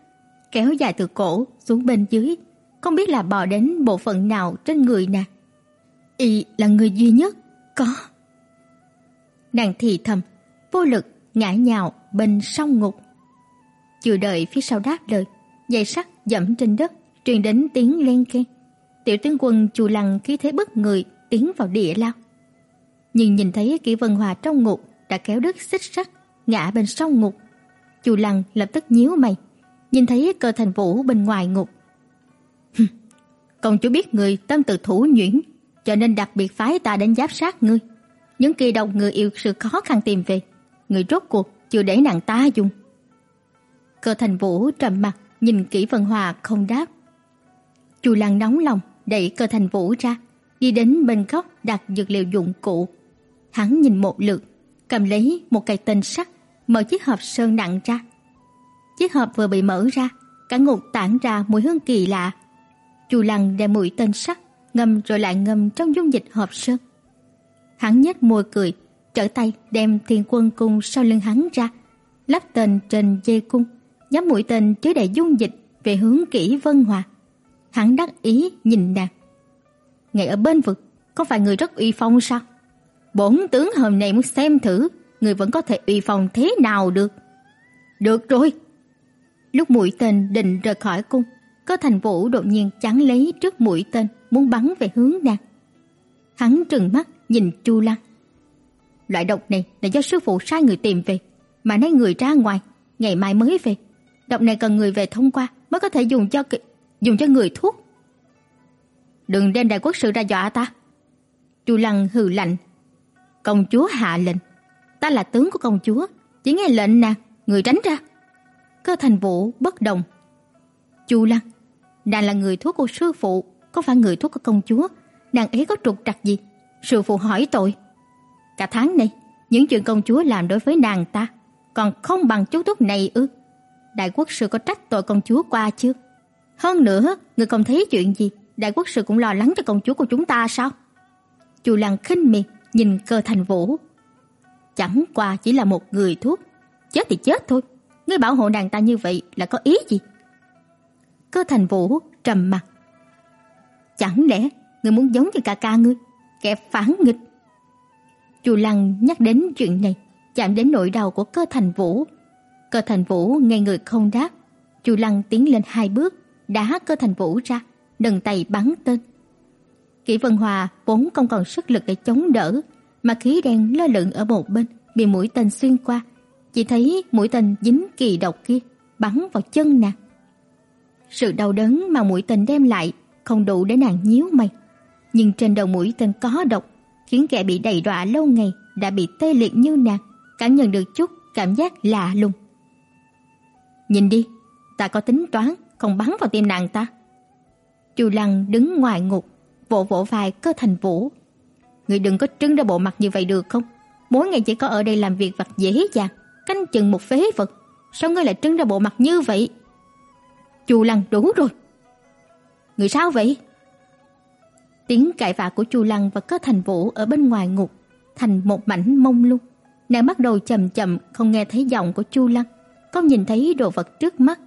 Speaker 1: kéo dài từ cổ xuống bên dưới, không biết là bò đến bộ phận nào trên người nàng. Y là người duy nhất có. Nàng thì thầm, vô lực, ngã nhào bên sông ngục. Chưa đợi phía sau đáp lời, dây sắt dẫm trên đất, truyền đến tiếng len keng. Tiểu tướng quân chu lăng khí thế bất người, tiến vào địa lao. Nhưng nhìn thấy kỷ vân hòa trong ngục đã kéo đứt xích sắt, ngã bên sông ngục. Chu lăng lập tức nhíu mày, nhìn thấy cơ thành vũ bên ngoài ngục. Công chúa biết người tâm tự thủ nhuyễn, cho nên đặc biệt phái ta đến giáp sát ngươi. Những kỳ độc người yêu sự khó khăn tìm về, người rốt cuộc chưa để nàng ta dùng. Cơ thành vũ trầm mặt nhìn kỹ vân hòa không đáp. Chu lăng nóng lòng, đẩy cơ thành vũ ra, đi đến bên góc đặt dược liệu dụng cụ. Hắn nhìn một lượt, cầm lấy một cây tên sắt, mở chiếc hộp sơn nặng ra. Chiếc hộp vừa bị mở ra, cả ngục tản ra mùi hương kỳ lạ. Chu lăng đem mũi tên sắt ngâm rồi lại ngâm trong dung dịch hộp sơn. Hắn nhếch môi cười, trở tay đem thiên quân cung sau lưng hắn ra, lắp tên trên dây cung nhắm mũi tên chứa đầy dung dịch về hướng kỹ vân hòa. Hắn đắc ý nhìn nàng. Ngày ở bên vực, có phải người rất uy phong sao? Bổn tướng hôm nay muốn xem thử, người vẫn có thể uy phong thế nào được? Được rồi. Lúc mũi tên định rời khỏi cung, có thành vũ đột nhiên chắn lấy trước mũi tên, muốn bắn về hướng nàng. Hắn trừng mắt nhìn chu lăng. Loại độc này là do sư phụ sai người tìm về, mà nay người ra ngoài, ngày mai mới về độc này cần người về thông qua mới có thể dùng cho dùng cho người thuốc. Đừng đem đại quốc sự ra dọa ta. Chu lăng hừ lạnh. Công chúa hạ lệnh. Ta là tướng của công chúa, chỉ nghe lệnh nàng người tránh ra. Cơ thành vũ bất đồng. Chu lăng, nàng là người thuốc của sư phụ, có phải người thuốc của công chúa? Nàng ấy có trục trặc gì? Sư phụ hỏi tội. Cả tháng này, những chuyện công chúa làm đối với nàng ta còn không bằng chút thuốc này ư? Đại quốc sư có trách tội công chúa qua chứ? hơn nữa, người không thấy chuyện gì, đại quốc sư cũng lo lắng cho công chúa của chúng ta sao? Chu lăng khinh miệt, nhìn cơ thành vũ. Chẳng qua chỉ là một người thuốc, chết thì chết thôi. Ngươi bảo hộ nàng ta như vậy là có ý gì? Cơ thành vũ trầm mặt. Chẳng lẽ ngươi muốn giống như ca ca ngươi, kẻ phản nghịch? Chu lăng nhắc đến chuyện này, chạm đến nỗi đau của cơ thành vũ cơ thành vũ nghe người không đáp. Chu lăng tiến lên hai bước, đá cơ thành vũ ra, nâng tay bắn tên. Kỷ vân hòa vốn không còn sức lực để chống đỡ, mà khí đen lơ lửng ở một bên, bị mũi tên xuyên qua. Chỉ thấy mũi tên dính kỳ độc kia, bắn vào chân nàng. Sự đau đớn mà mũi tên đem lại không đủ để nàng nhíu mày. Nhưng trên đầu mũi tên có độc, khiến kẻ bị đầy đọa lâu ngày đã bị tê liệt như nàng, cảm nhận được chút cảm giác lạ lùng nhìn đi, ta có tính toán, không bắn vào tim nàng ta. Chu lăng đứng ngoài ngục, vỗ vỗ vai cơ thành vũ. Người đừng có trưng ra bộ mặt như vậy được không? Mỗi ngày chỉ có ở đây làm việc vặt dễ dàng, canh chừng một phế vật. Sao ngươi lại trưng ra bộ mặt như vậy? Chu lăng đủ rồi. Người sao vậy? Tiếng cãi vã của chu lăng và cơ thành vũ ở bên ngoài ngục thành một mảnh mông lung. Nàng bắt đầu chậm chậm không nghe thấy giọng của chu lăng không nhìn thấy đồ vật trước mắt.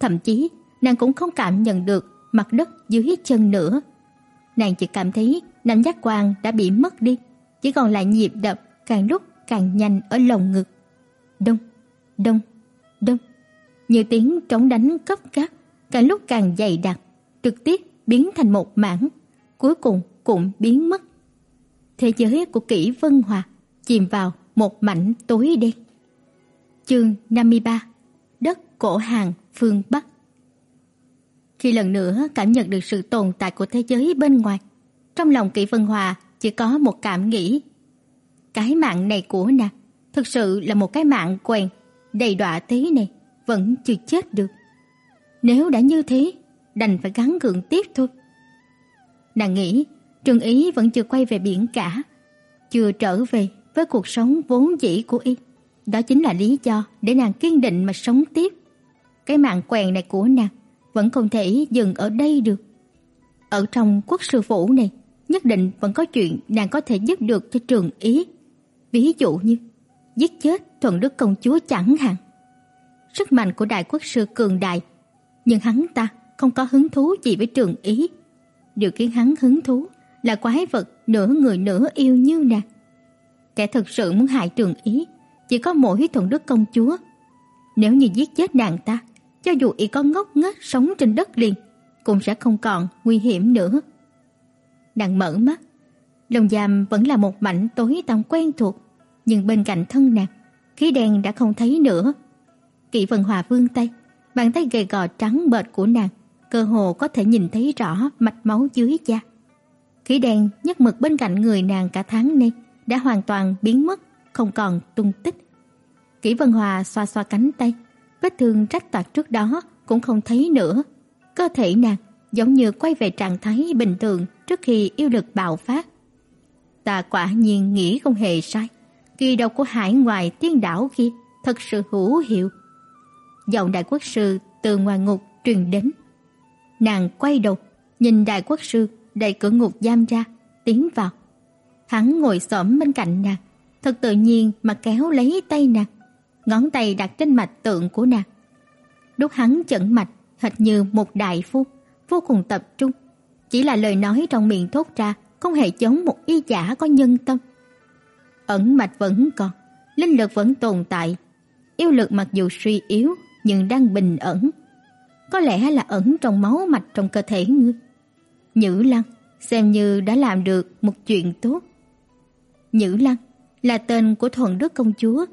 Speaker 1: Thậm chí nàng cũng không cảm nhận được mặt đất dưới chân nữa. Nàng chỉ cảm thấy năm giác quan đã bị mất đi chỉ còn lại nhịp đập càng lúc càng nhanh ở lồng ngực. Đông đông đông. Như tiếng trống đánh cấp cát, càng lúc càng dày đặc trực tiếp biến thành một mảng cuối cùng cũng biến mất. Thế giới của kỷ vân hòa chìm vào một mảnh tối đen chương 53 đất cổ hàng phương Bắc. Khi lần nữa cảm nhận được sự tồn tại của thế giới bên ngoài trong lòng kỷ vân hòa chỉ có một cảm nghĩ. Cái mạng này của nàng thực sự là một cái mạng quen đầy đọa tí này vẫn chưa chết được. Nếu đã như thế đành phải gắng gượng tiếp thôi. Nàng nghĩ Trương Ý vẫn chưa quay về biển cả, chưa trở về với cuộc sống vốn dĩ của y. Đó chính là lý do để nàng kiên định mà sống tiếp. Cái mạng quèn này của nàng vẫn không thể dừng ở đây được. Ở trong quốc sư phủ này, nhất định vẫn có chuyện nàng có thể giúp được cho trường ý. Ví dụ như giết chết thuận đức công chúa chẳng hạn. Sức mạnh của đại quốc sư cường đại, nhưng hắn ta không có hứng thú gì với trường ý. Điều khiến hắn hứng thú là quái vật nửa người nửa yêu như nàng. Kẻ thực sự muốn hại trường ý chỉ có mộ huyết thuận đức công chúa. Nếu như giết chết nàng ta, cho dù y có ngốc nghếch sống trên đất liền, cũng sẽ không còn nguy hiểm nữa. Nàng mở mắt, lồng giam vẫn là một mảnh tối tăm quen thuộc, nhưng bên cạnh thân nàng, khí đen đã không thấy nữa. Kỵ Vân Hòa vươn tay, bàn tay gầy gò trắng bệch của nàng, cơ hồ có thể nhìn thấy rõ mạch máu dưới da. Khí đen nhất mực bên cạnh người nàng cả tháng nay đã hoàn toàn biến mất, không còn tung tích. Kỷ Vân Hòa xoa xoa cánh tay, vết thương rách toạc trước đó cũng không thấy nữa. Cơ thể nàng giống như quay về trạng thái bình thường trước khi yêu lực bạo phát. Ta quả nhiên nghĩ không hề sai. Kỳ độc của hải ngoài tiên đảo kia thật sự hữu hiệu. Giọng đại quốc sư từ ngoài ngục truyền đến. Nàng quay đầu, nhìn đại quốc sư đẩy cửa ngục giam ra, tiến vào. Hắn ngồi xổm bên cạnh nàng, thật tự nhiên mà kéo lấy tay nàng, ngón tay đặt trên mạch tượng của nàng. Đút hắn chẩn mạch, hệt như một đại phu, vô cùng tập trung. Chỉ là lời nói trong miệng thốt ra không hề giống một y giả có nhân tâm. Ẩn mạch vẫn còn, linh lực vẫn tồn tại. Yêu lực mặc dù suy yếu nhưng đang bình ẩn. Có lẽ là ẩn trong máu mạch trong cơ thể ngươi. Nhữ Lăng xem như đã làm được một chuyện tốt. Nhữ Lăng là tên của thuần đức công chúa,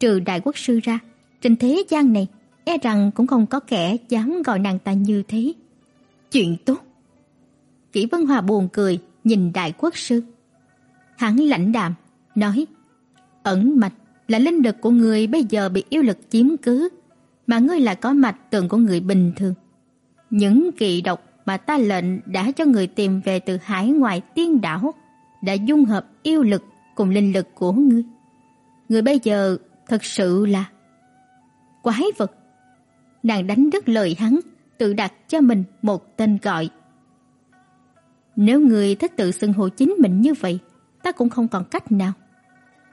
Speaker 1: trừ đại quốc sư ra, trên thế gian này e rằng cũng không có kẻ dám gọi nàng ta như thế. Chuyện tốt. Kỷ Vân Hòa buồn cười, nhìn đại quốc sư. Hắn lãnh đạm, nói, ẩn mạch là linh lực của người bây giờ bị yêu lực chiếm cứ, mà ngươi là có mạch tượng của người bình thường. Những kỳ độc mà ta lệnh đã cho người tìm về từ hải ngoại tiên đảo đã dung hợp yêu lực cùng linh lực của ngươi. Người bây giờ thật sự là quái vật. Nàng đánh đứt lời hắn, tự đặt cho mình một tên gọi. Nếu người thích tự xưng hô chính mình như vậy, ta cũng không còn cách nào.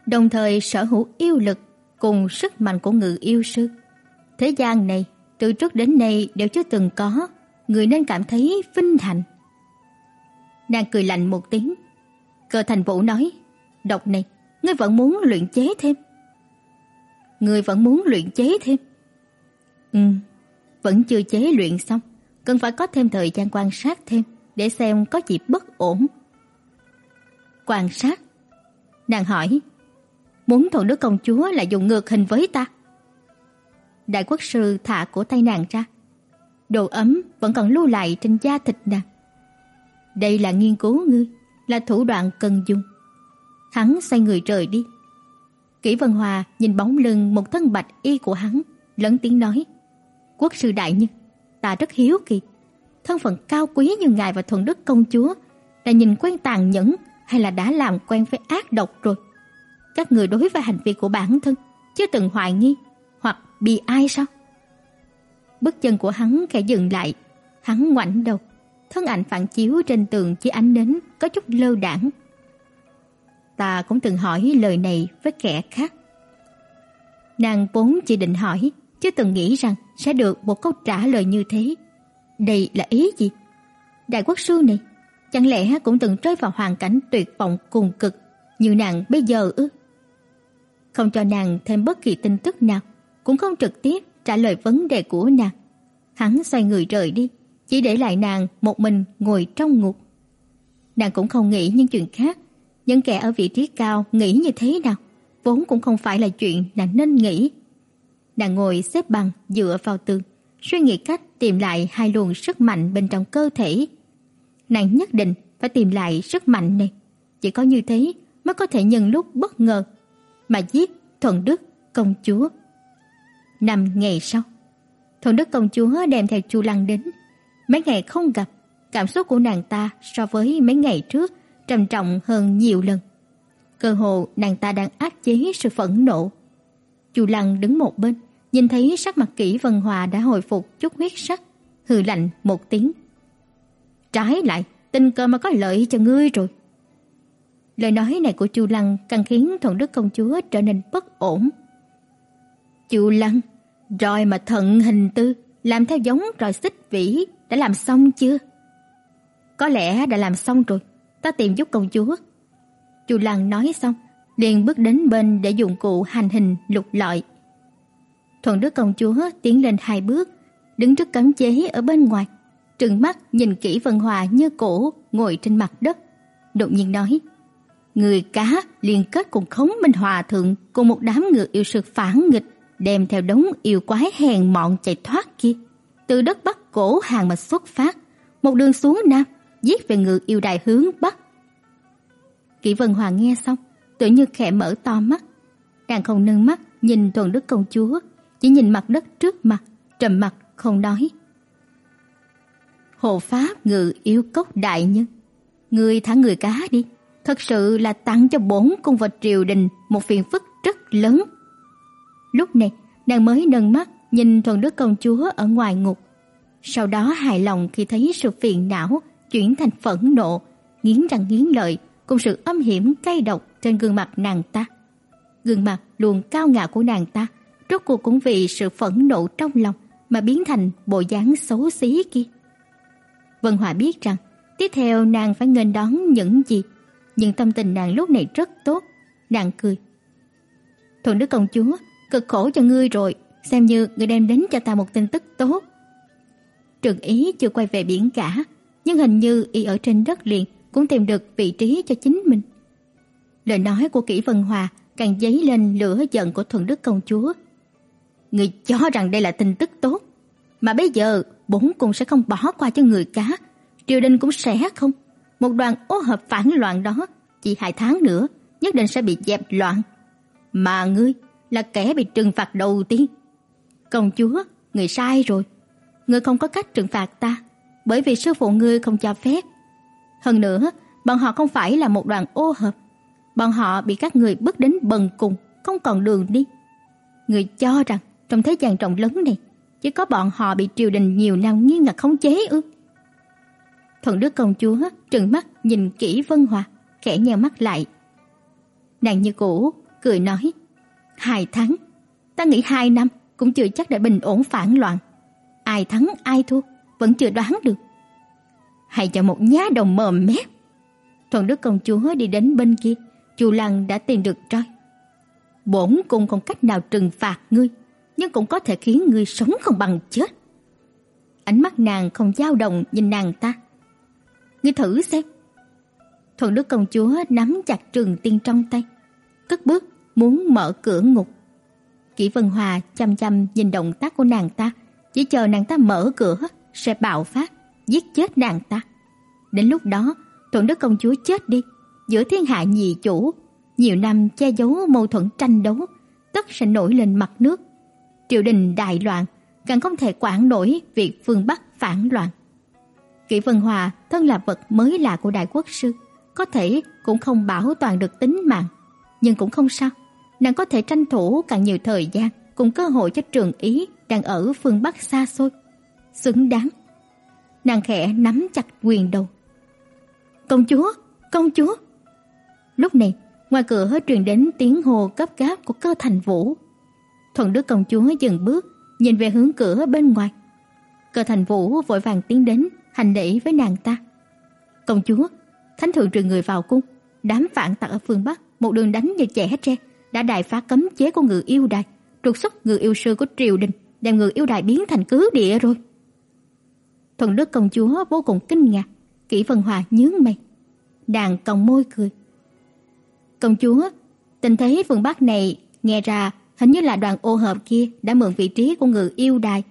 Speaker 1: Đồng thời sở hữu yêu lực cùng sức mạnh của ngự yêu sư. Thế gian này từ trước đến nay đều chưa từng có, người nên cảm thấy vinh hạnh. Nàng cười lạnh một tiếng. Cơ Thành Vũ nói, "Độc này, ngươi vẫn muốn luyện chế thêm?" "Ngươi vẫn muốn luyện chế thêm?" "Ừ, vẫn chưa chế luyện xong, cần phải có thêm thời gian quan sát thêm để xem có gì bất ổn." Quan sát? Nàng hỏi, "Muốn thuận đức công chúa lại dùng ngược hình với ta?" Đại quốc sư thả cổ tay nàng ra. đồ ấm vẫn còn lưu lại trên da thịt nàng. Đây là nghiên cứu ngươi, là thủ đoạn cần dùng. Hắn xoay người rời đi. Kỷ Vân Hòa nhìn bóng lưng một thân bạch y của hắn, lớn tiếng nói: "Quốc sư đại nhân, ta rất hiếu kỳ, thân phận cao quý như ngài và thuần đức công chúa, là nhìn quen tàn nhẫn hay là đã làm quen với ác độc rồi? Các người đối với hành vi của bản thân chưa từng hoài nghi hoặc bị ai sao?" Bước chân của hắn khẽ dừng lại, hắn ngoảnh đầu, thân ảnh phản chiếu trên tường chỉ ánh nến có chút lơ đãng. Ta cũng từng hỏi lời này với kẻ khác. Nàng vốn chỉ định hỏi, chứ từng nghĩ rằng sẽ được một câu trả lời như thế. Đây là ý gì? Đại quốc sư này, chẳng lẽ cũng từng rơi vào hoàn cảnh tuyệt vọng cùng cực như nàng bây giờ ư? Không cho nàng thêm bất kỳ tin tức nào, cũng không trực tiếp trả lời vấn đề của nàng. Hắn xoay người rời đi, chỉ để lại nàng một mình ngồi trong ngục. Nàng cũng không nghĩ những chuyện khác, những kẻ ở vị trí cao nghĩ như thế nào, vốn cũng không phải là chuyện nàng nên nghĩ. Nàng ngồi xếp bằng dựa vào tường, suy nghĩ cách tìm lại hai luồng sức mạnh bên trong cơ thể. Nàng nhất định phải tìm lại sức mạnh này, chỉ có như thế mới có thể nhân lúc bất ngờ mà giết Thuận Đức công chúa. Năm ngày sau, Thuận Đức công chúa đem theo Chu Lăng đến. Mấy ngày không gặp, cảm xúc của nàng ta so với mấy ngày trước trầm trọng hơn nhiều lần. Cơ hồ nàng ta đang áp chế sự phẫn nộ. Chu Lăng đứng một bên, nhìn thấy sắc mặt Kỷ Vân Hòa đã hồi phục chút huyết sắc, hừ lạnh một tiếng. Trái lại, tình cờ mà có lợi cho ngươi rồi. Lời nói này của Chu Lăng càng khiến Thuận Đức công chúa trở nên bất ổn. Chu Lăng, rồi mà thận hình tư, làm theo giống rồi xích vĩ, đã làm xong chưa? Có lẽ đã làm xong rồi, ta tìm giúp công chúa. Chu Lăng nói xong, liền bước đến bên để dụng cụ hành hình lục lọi. Thuận Đức công chúa tiến lên hai bước, đứng trước cấm chế ở bên ngoài, trừng mắt nhìn kỹ Vân Hòa như cổ ngồi trên mặt đất, đột nhiên nói: Người cá liên kết cùng khống minh hòa thượng cùng một đám ngựa yêu sư phản nghịch, đem theo đống yêu quái hèn mọn chạy thoát kia, từ đất Bắc cổ hàng mà xuất phát, một đường xuống nam, viết về ngự yêu đài hướng bắc. Kỷ Vân hoàng nghe xong, tự như khẽ mở to mắt, nàng không nâng mắt nhìn Tuần Đức công chúa, chỉ nhìn mặt đất trước mặt, trầm mặt không nói. Hộ pháp ngự yêu cốc đại nhân, người thả người cá đi thật sự là tặng cho bốn cung vật triều đình một phiền phức rất lớn. Lúc này, nàng mới nâng mắt nhìn thuần đức công chúa ở ngoài ngục. Sau đó hài lòng khi thấy sự phiền não chuyển thành phẫn nộ, nghiến răng nghiến lợi cùng sự âm hiểm cay độc trên gương mặt nàng ta. Gương mặt luôn cao ngạo của nàng ta, rốt cuộc cũng vì sự phẫn nộ trong lòng mà biến thành bộ dáng xấu xí kia. Vân Hòa biết rằng tiếp theo nàng phải nghênh đón những gì nhưng tâm tình nàng lúc này rất tốt, nàng cười. Thuận đức công chúa, cực khổ cho ngươi rồi, xem như ngươi đem đến cho ta một tin tức tốt. Trường Ý chưa quay về biển cả, nhưng hình như y ở trên đất liền cũng tìm được vị trí cho chính mình. Lời nói của Kỷ Vân Hòa càng dấy lên lửa giận của Thuận Đức công chúa. Người cho rằng đây là tin tức tốt, mà bây giờ bốn cung sẽ không bỏ qua cho người cá, triều đình cũng sẽ không một đoàn ô hợp phản loạn đó chỉ hai tháng nữa nhất định sẽ bị dẹp loạn. Mà ngươi là kẻ bị trừng phạt đầu tiên. Công chúa, người sai rồi. Ngươi không có cách trừng phạt ta, bởi vì sư phụ ngươi không cho phép. Hơn nữa, bọn họ không phải là một đoàn ô hợp. Bọn họ bị các người bước đến bần cùng, không còn đường đi. Người cho rằng trong thế gian rộng lớn này, chỉ có bọn họ bị triều đình nhiều năm nghiêm ngặt khống chế ư? Thần Đức công chúa trừng mắt nhìn kỹ Vân Hòa, khẽ nheo mắt lại. Nàng như cũ cười nói: "Hai tháng, ta nghĩ hai năm cũng chưa chắc đã bình ổn phản loạn. Ai thắng ai thua vẫn chưa đoán được." Hay cho một nhá đồng mồm mép. Thuần Đức công chúa đi đến bên kia, Chu Lăng đã tìm được roi. Bổn cung không cách nào trừng phạt ngươi, nhưng cũng có thể khiến ngươi sống không bằng chết. Ánh mắt nàng không dao động nhìn nàng ta, ngươi thử xem. Thuần Đức công chúa nắm chặt trường tiên trong tay, cất bước muốn mở cửa ngục. Kỷ Vân Hòa chăm chăm nhìn động tác của nàng ta, chỉ chờ nàng ta mở cửa sẽ bạo phát, giết chết nàng ta. Đến lúc đó, Thuận Đức công chúa chết đi, giữa thiên hạ nhị chủ, nhiều năm che giấu mâu thuẫn tranh đấu, tất sẽ nổi lên mặt nước. Triều đình đại loạn, càng không thể quản nổi việc phương Bắc phản loạn. Kỷ Vân Hòa thân là vật mới lạ của đại quốc sư, có thể cũng không bảo toàn được tính mạng, nhưng cũng không sao, nàng có thể tranh thủ càng nhiều thời gian cùng cơ hội cho Trường Ý đang ở phương Bắc xa xôi. Xứng đáng. Nàng khẽ nắm chặt quyền đầu. "Công chúa, công chúa!" Lúc này, ngoài cửa truyền đến tiếng hô cấp gáp của Cơ Thành Vũ. Thuận Đức công chúa dừng bước, nhìn về hướng cửa bên ngoài. Cơ Thành Vũ vội vàng tiến đến, hành lễ với nàng ta. "Công chúa, thánh thượng truyền người vào cung, đám phản tặc ở phương Bắc một đường đánh như trẻ tre, đã đại phá cấm chế của người yêu đài, trục xuất người yêu sư của triều đình, đem người yêu đài biến thành cứ địa rồi." Thuần Đức công chúa vô cùng kinh ngạc, Kỷ Vân Hòa nhướng mày. Nàng cong môi cười. "Công chúa, tình thế phương Bắc này nghe ra hình như là đoàn ô hợp kia đã mượn vị trí của người yêu đài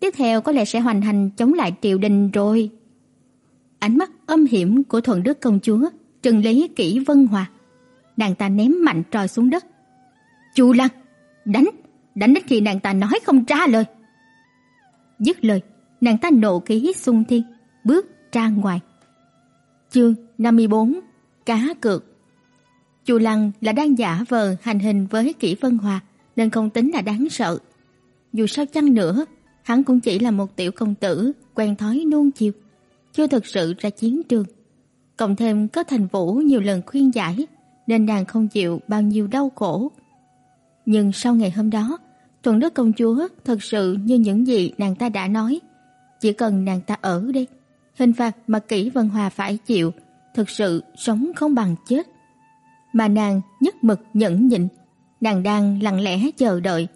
Speaker 1: tiếp theo có lẽ sẽ hoành hành chống lại triều đình rồi. Ánh mắt âm hiểm của Thuận Đức công chúa trừng lấy kỹ Vân Hòa. Nàng ta ném mạnh tròi xuống đất. "Chu Lăng, đánh, đánh đến khi nàng ta nói không ra lời." Dứt lời, nàng ta nộ khí xung thiên, bước ra ngoài. Chương 54: Cá cược. Chu Lăng là đang giả vờ hành hình với Kỷ Vân Hòa, nên không tính là đáng sợ. Dù sao chăng nữa, hắn cũng chỉ là một tiểu công tử quen thói nuông chiều, chưa thực sự ra chiến trường. Cộng thêm có Thành Vũ nhiều lần khuyên giải, nên nàng không chịu bao nhiêu đau khổ. Nhưng sau ngày hôm đó, Thuần Đức công chúa thật sự như những gì nàng ta đã nói, chỉ cần nàng ta ở đây, hình phạt mà Kỷ Vân Hòa phải chịu, thực sự sống không bằng chết. Mà nàng nhất mực nhẫn nhịn, nàng đang lặng lẽ chờ đợi,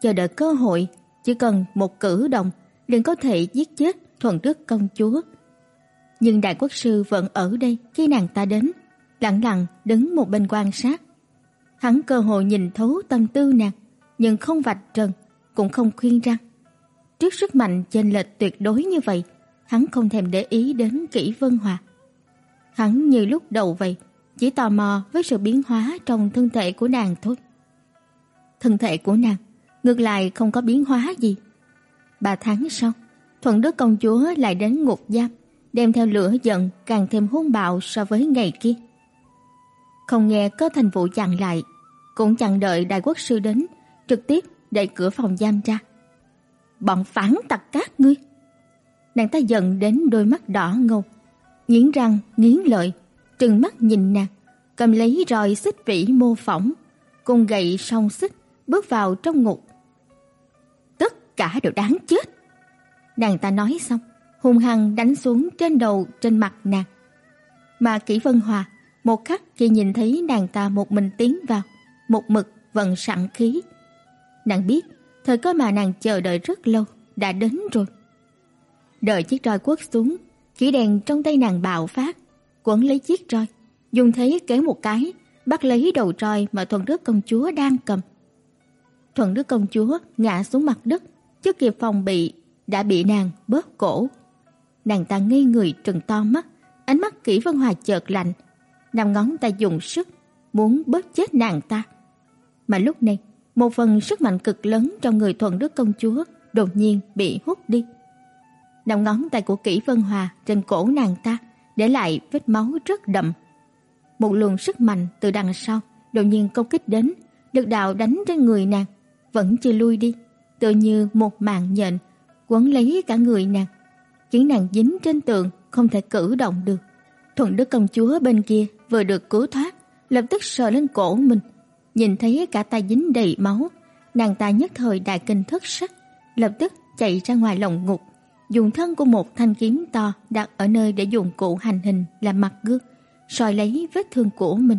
Speaker 1: chờ đợi cơ hội, chỉ cần một cử động liền có thể giết chết thuần Đức công chúa. Nhưng đại quốc sư vẫn ở đây khi nàng ta đến, lặng lặng đứng một bên quan sát. Hắn cơ hội nhìn thấu tâm tư nàng, nhưng không vạch trần, cũng không khuyên răng. Trước sức mạnh chênh lệch tuyệt đối như vậy, hắn không thèm để ý đến Kỷ Vân Hòa. Hắn như lúc đầu vậy, chỉ tò mò với sự biến hóa trong thân thể của nàng thôi. Thân thể của nàng ngược lại không có biến hóa gì. Ba tháng sau, Thuận Đức công chúa lại đến ngục giam, đem theo lửa giận càng thêm hung bạo so với ngày kia. Không nghe có thành vụ chặn lại, cũng chẳng đợi đại quốc sư đến, trực tiếp đẩy cửa phòng giam ra. Bọn phản tặc các ngươi. Nàng ta giận đến đôi mắt đỏ ngầu, nghiến răng nghiến lợi, trừng mắt nhìn nàng, cầm lấy roi xích vĩ mô phỏng, cùng gậy song xích bước vào trong ngục. Tất cả đều đáng chết. Nàng ta nói xong, hung hăng đánh xuống trên đầu trên mặt nàng. Mà Kỷ Vân Hòa một khắc khi nhìn thấy nàng ta một mình tiến vào, một mực vận sẵn khí. Nàng biết, thời cơ mà nàng chờ đợi rất lâu đã đến rồi. Đợi chiếc roi quất xuống, chỉ đèn trong tay nàng bạo phát, quấn lấy chiếc roi, dùng thế kéo một cái, bắt lấy đầu roi mà Thuần Đức công chúa đang cầm. Thuần Đức công chúa ngã xuống mặt đất, chưa kịp phòng bị đã bị nàng bóp cổ. Nàng ta ngây người trừng to mắt, ánh mắt Kỷ Vân Hòa chợt lạnh, năm ngón tay dùng sức muốn bóp chết nàng ta. Mà lúc này, một phần sức mạnh cực lớn trong người Thuận Đức công chúa đột nhiên bị hút đi. Năm ngón tay của Kỷ Vân Hòa trên cổ nàng ta để lại vết máu rất đậm. Một luồng sức mạnh từ đằng sau đột nhiên công kích đến, lực đạo đánh trên người nàng vẫn chưa lui đi, tựa như một mạng nhện quấn lấy cả người nàng, khiến nàng dính trên tường không thể cử động được. Thuận Đức công chúa bên kia vừa được cứu thoát, lập tức sờ lên cổ mình, nhìn thấy cả tay dính đầy máu, nàng ta nhất thời đại kinh thất sắc, lập tức chạy ra ngoài lồng ngục, dùng thân của một thanh kiếm to đặt ở nơi để dùng cụ hành hình làm mặt gương, soi lấy vết thương của mình.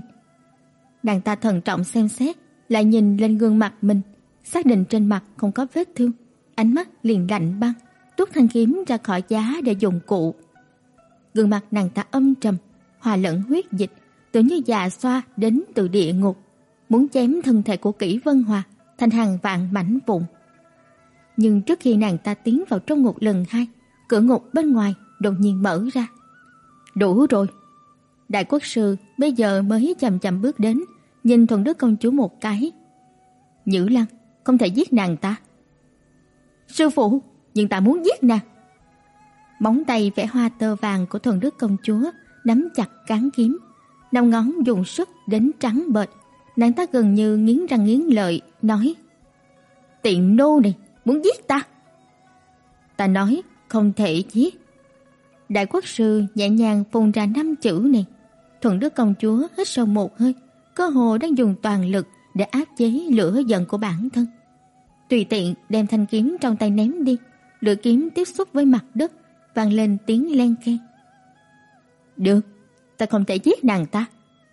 Speaker 1: Nàng ta thận trọng xem xét, lại nhìn lên gương mặt mình, xác định trên mặt không có vết thương, ánh mắt liền lạnh băng, rút thanh kiếm ra khỏi giá để dùng cụ. Gương mặt nàng ta âm trầm, hòa lẫn huyết dịch, tưởng như già xoa đến từ địa ngục, muốn chém thân thể của Kỷ Vân Hòa thành hàng vạn mảnh vụn. Nhưng trước khi nàng ta tiến vào trong ngục lần hai, cửa ngục bên ngoài đột nhiên mở ra. Đủ rồi. Đại quốc sư bây giờ mới chậm chậm bước đến, nhìn thuần đức công chúa một cái. Nhữ Lăng, không thể giết nàng ta. Sư phụ, nhưng ta muốn giết nàng. Móng tay vẽ hoa tơ vàng của thuần đức công chúa nắm chặt cán kiếm, năm ngón dùng sức đến trắng bệch. Nàng ta gần như nghiến răng nghiến lợi, nói: "Tiện nô này, muốn giết ta?" Ta nói, không thể giết. Đại quốc sư nhẹ nhàng phun ra năm chữ này. Thuận Đức công chúa hít sâu một hơi, cơ hồ đang dùng toàn lực để áp chế lửa giận của bản thân. Tùy tiện đem thanh kiếm trong tay ném đi, lửa kiếm tiếp xúc với mặt đất, vang lên tiếng len keng. Được, ta không thể giết nàng ta,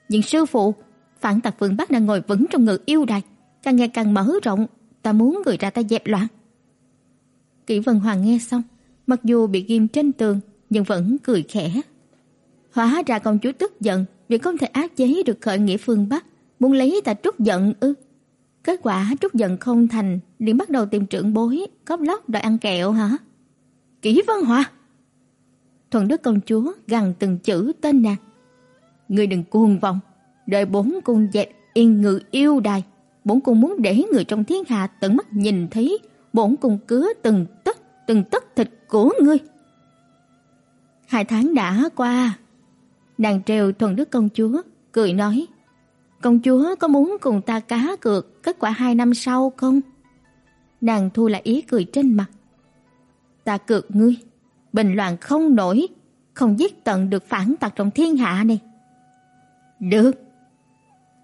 Speaker 1: nhưng sư phụ, phản tặc phương Bắc đang ngồi vững trong ngực yêu đài, càng ngày càng mở rộng, ta muốn người ra ta dẹp loạn. Kỷ Vân Hoàng nghe xong, mặc dù bị ghim trên tường, nhưng vẫn cười khẽ. Hóa ra công chúa tức giận vì không thể áp chế được khởi nghĩa phương Bắc, muốn lấy ta trút giận ư? Kết quả trút giận không thành, liền bắt đầu tìm trưởng bối, cóp lót đòi ăn kẹo hả? Kỷ Vân Hòa. Thuần Đức công chúa gằn từng chữ tên nàng. Ngươi đừng cuồng vọng, đợi bốn cung dẹp yên ngự yêu đài, bốn cung muốn để người trong thiên hạ tận mắt nhìn thấy bốn cung cứa từng tấc từng tấc thịt của ngươi. Hai tháng đã qua, nàng treo Thuần Đức công chúa cười nói: Công chúa có muốn cùng ta cá cược kết quả hai năm sau không? Nàng thu lại ý cười trên mặt. Ta cược ngươi, bình loạn không nổi, không giết tận được phản tặc trong thiên hạ này. Được.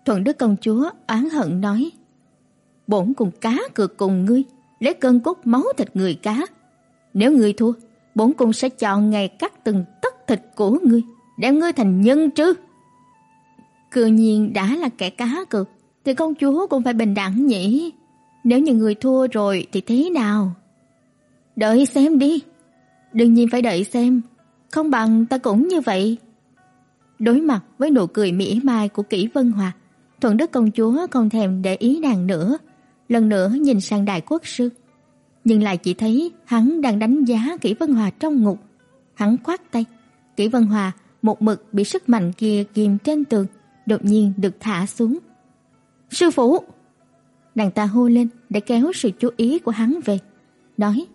Speaker 1: Thuận Đức công chúa oán hận nói. Bổn cùng cá cược cùng ngươi, lấy cơn cốt máu thịt người cá. Nếu ngươi thua, bổn cung sẽ chọn ngày cắt từng tấc thịt của ngươi, đem ngươi thành nhân trư. Cư nhiên đã là kẻ cá cược, thì công chúa cũng phải bình đẳng nhỉ. Nếu như người thua rồi thì thế nào? Đợi xem đi. Đương nhiên phải đợi xem, không bằng ta cũng như vậy. Đối mặt với nụ cười mỉa mai của Kỷ Vân Hòa, Thuận Đức công chúa không thèm để ý nàng nữa, lần nữa nhìn sang đại quốc sư, nhưng lại chỉ thấy hắn đang đánh giá Kỷ Vân Hòa trong ngục. Hắn khoát tay, Kỷ Vân Hòa một mực bị sức mạnh kia kìm trên tường, đột nhiên được thả xuống. "Sư phụ!" Nàng ta hô lên để kéo sự chú ý của hắn về, nói: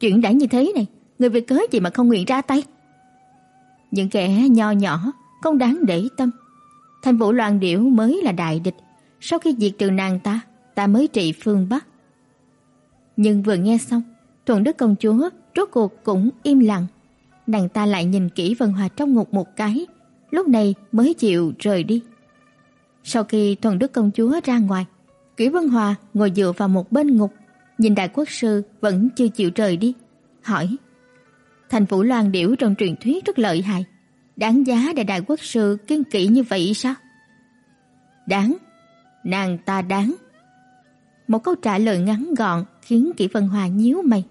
Speaker 1: "Chuyện đã như thế này, người vì cớ gì mà không nguyện ra tay?" Những kẻ nho nhỏ không đáng để tâm. Thành Vũ Loan Điểu mới là đại địch, sau khi diệt trừ nàng ta, ta mới trị phương Bắc. Nhưng vừa nghe xong, Thuận Đức công chúa rốt cuộc cũng im lặng. Nàng ta lại nhìn kỹ Vân Hòa trong ngục một cái, lúc này mới chịu rời đi. Sau khi thuần Đức công chúa ra ngoài, Kỷ Vân Hòa ngồi dựa vào một bên ngục, nhìn đại quốc sư vẫn chưa chịu rời đi, hỏi: "Thành Vũ Loan điểu trong truyền thuyết rất lợi hại, đáng giá để đại quốc sư kiên kỵ như vậy sao?" "Đáng, nàng ta đáng." Một câu trả lời ngắn gọn khiến Kỷ Vân Hòa nhíu mày.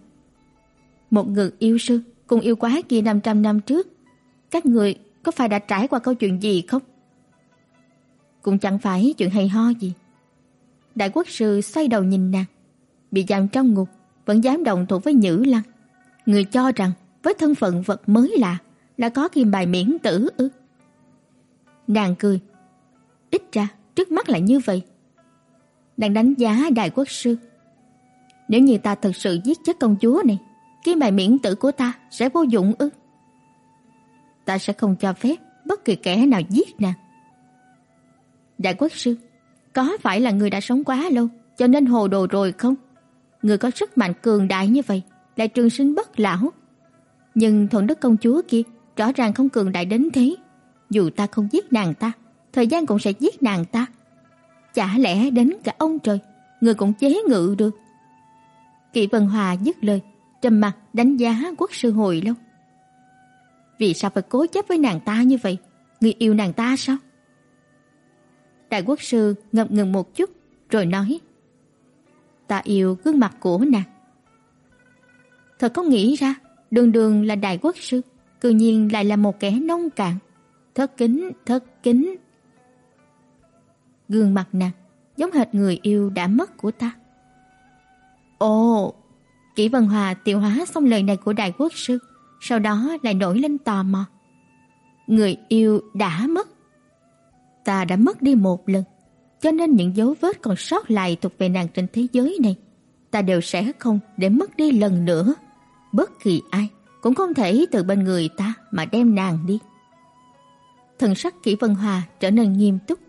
Speaker 1: Một người yêu sư cùng yêu quái kia 500 năm trước, các người có phải đã trải qua câu chuyện gì không? Cũng chẳng phải chuyện hay ho gì. Đại quốc sư xoay đầu nhìn nàng, bị giam trong ngục vẫn dám đồng thủ với Nhữ Lăng. Người cho rằng với thân phận vật mới lạ là có kim bài miễn tử ư? Nàng cười, ít ra trước mắt lại như vậy. Nàng đánh giá đại quốc sư. Nếu như ta thật sự giết chết công chúa này, kim bài miễn tử của ta sẽ vô dụng ư? Ta sẽ không cho phép bất kỳ kẻ nào giết nàng. Đại quốc sư, có phải là người đã sống quá lâu cho nên hồ đồ rồi không? Người có sức mạnh cường đại như vậy, lại trường sinh bất lão. Nhưng thuận đức công chúa kia rõ ràng không cường đại đến thế. Dù ta không giết nàng ta, thời gian cũng sẽ giết nàng ta. Chả lẽ đến cả ông trời, người cũng chế ngự được. Kỵ Vân Hòa dứt lời, trầm mặt đánh giá quốc sư hồi lâu. Vì sao phải cố chấp với nàng ta như vậy? Người yêu nàng ta sao? Đại quốc sư ngập ngừng một chút rồi nói: "Ta yêu gương mặt của nàng." Thật không nghĩ ra, đường đường là đại quốc sư, cư nhiên lại là một kẻ nông cạn. Thất kính, thất kính. Gương mặt nàng giống hệt người yêu đã mất của ta. Ồ, Kỷ Vân Hòa tiêu hóa xong lời này của đại quốc sư, sau đó lại nổi lên tò mò. Người yêu đã mất ta đã mất đi một lần, cho nên những dấu vết còn sót lại thuộc về nàng trên thế giới này, ta đều sẽ không để mất đi lần nữa. Bất kỳ ai cũng không thể từ bên người ta mà đem nàng đi. Thần sắc Kỷ Vân Hòa trở nên nghiêm túc,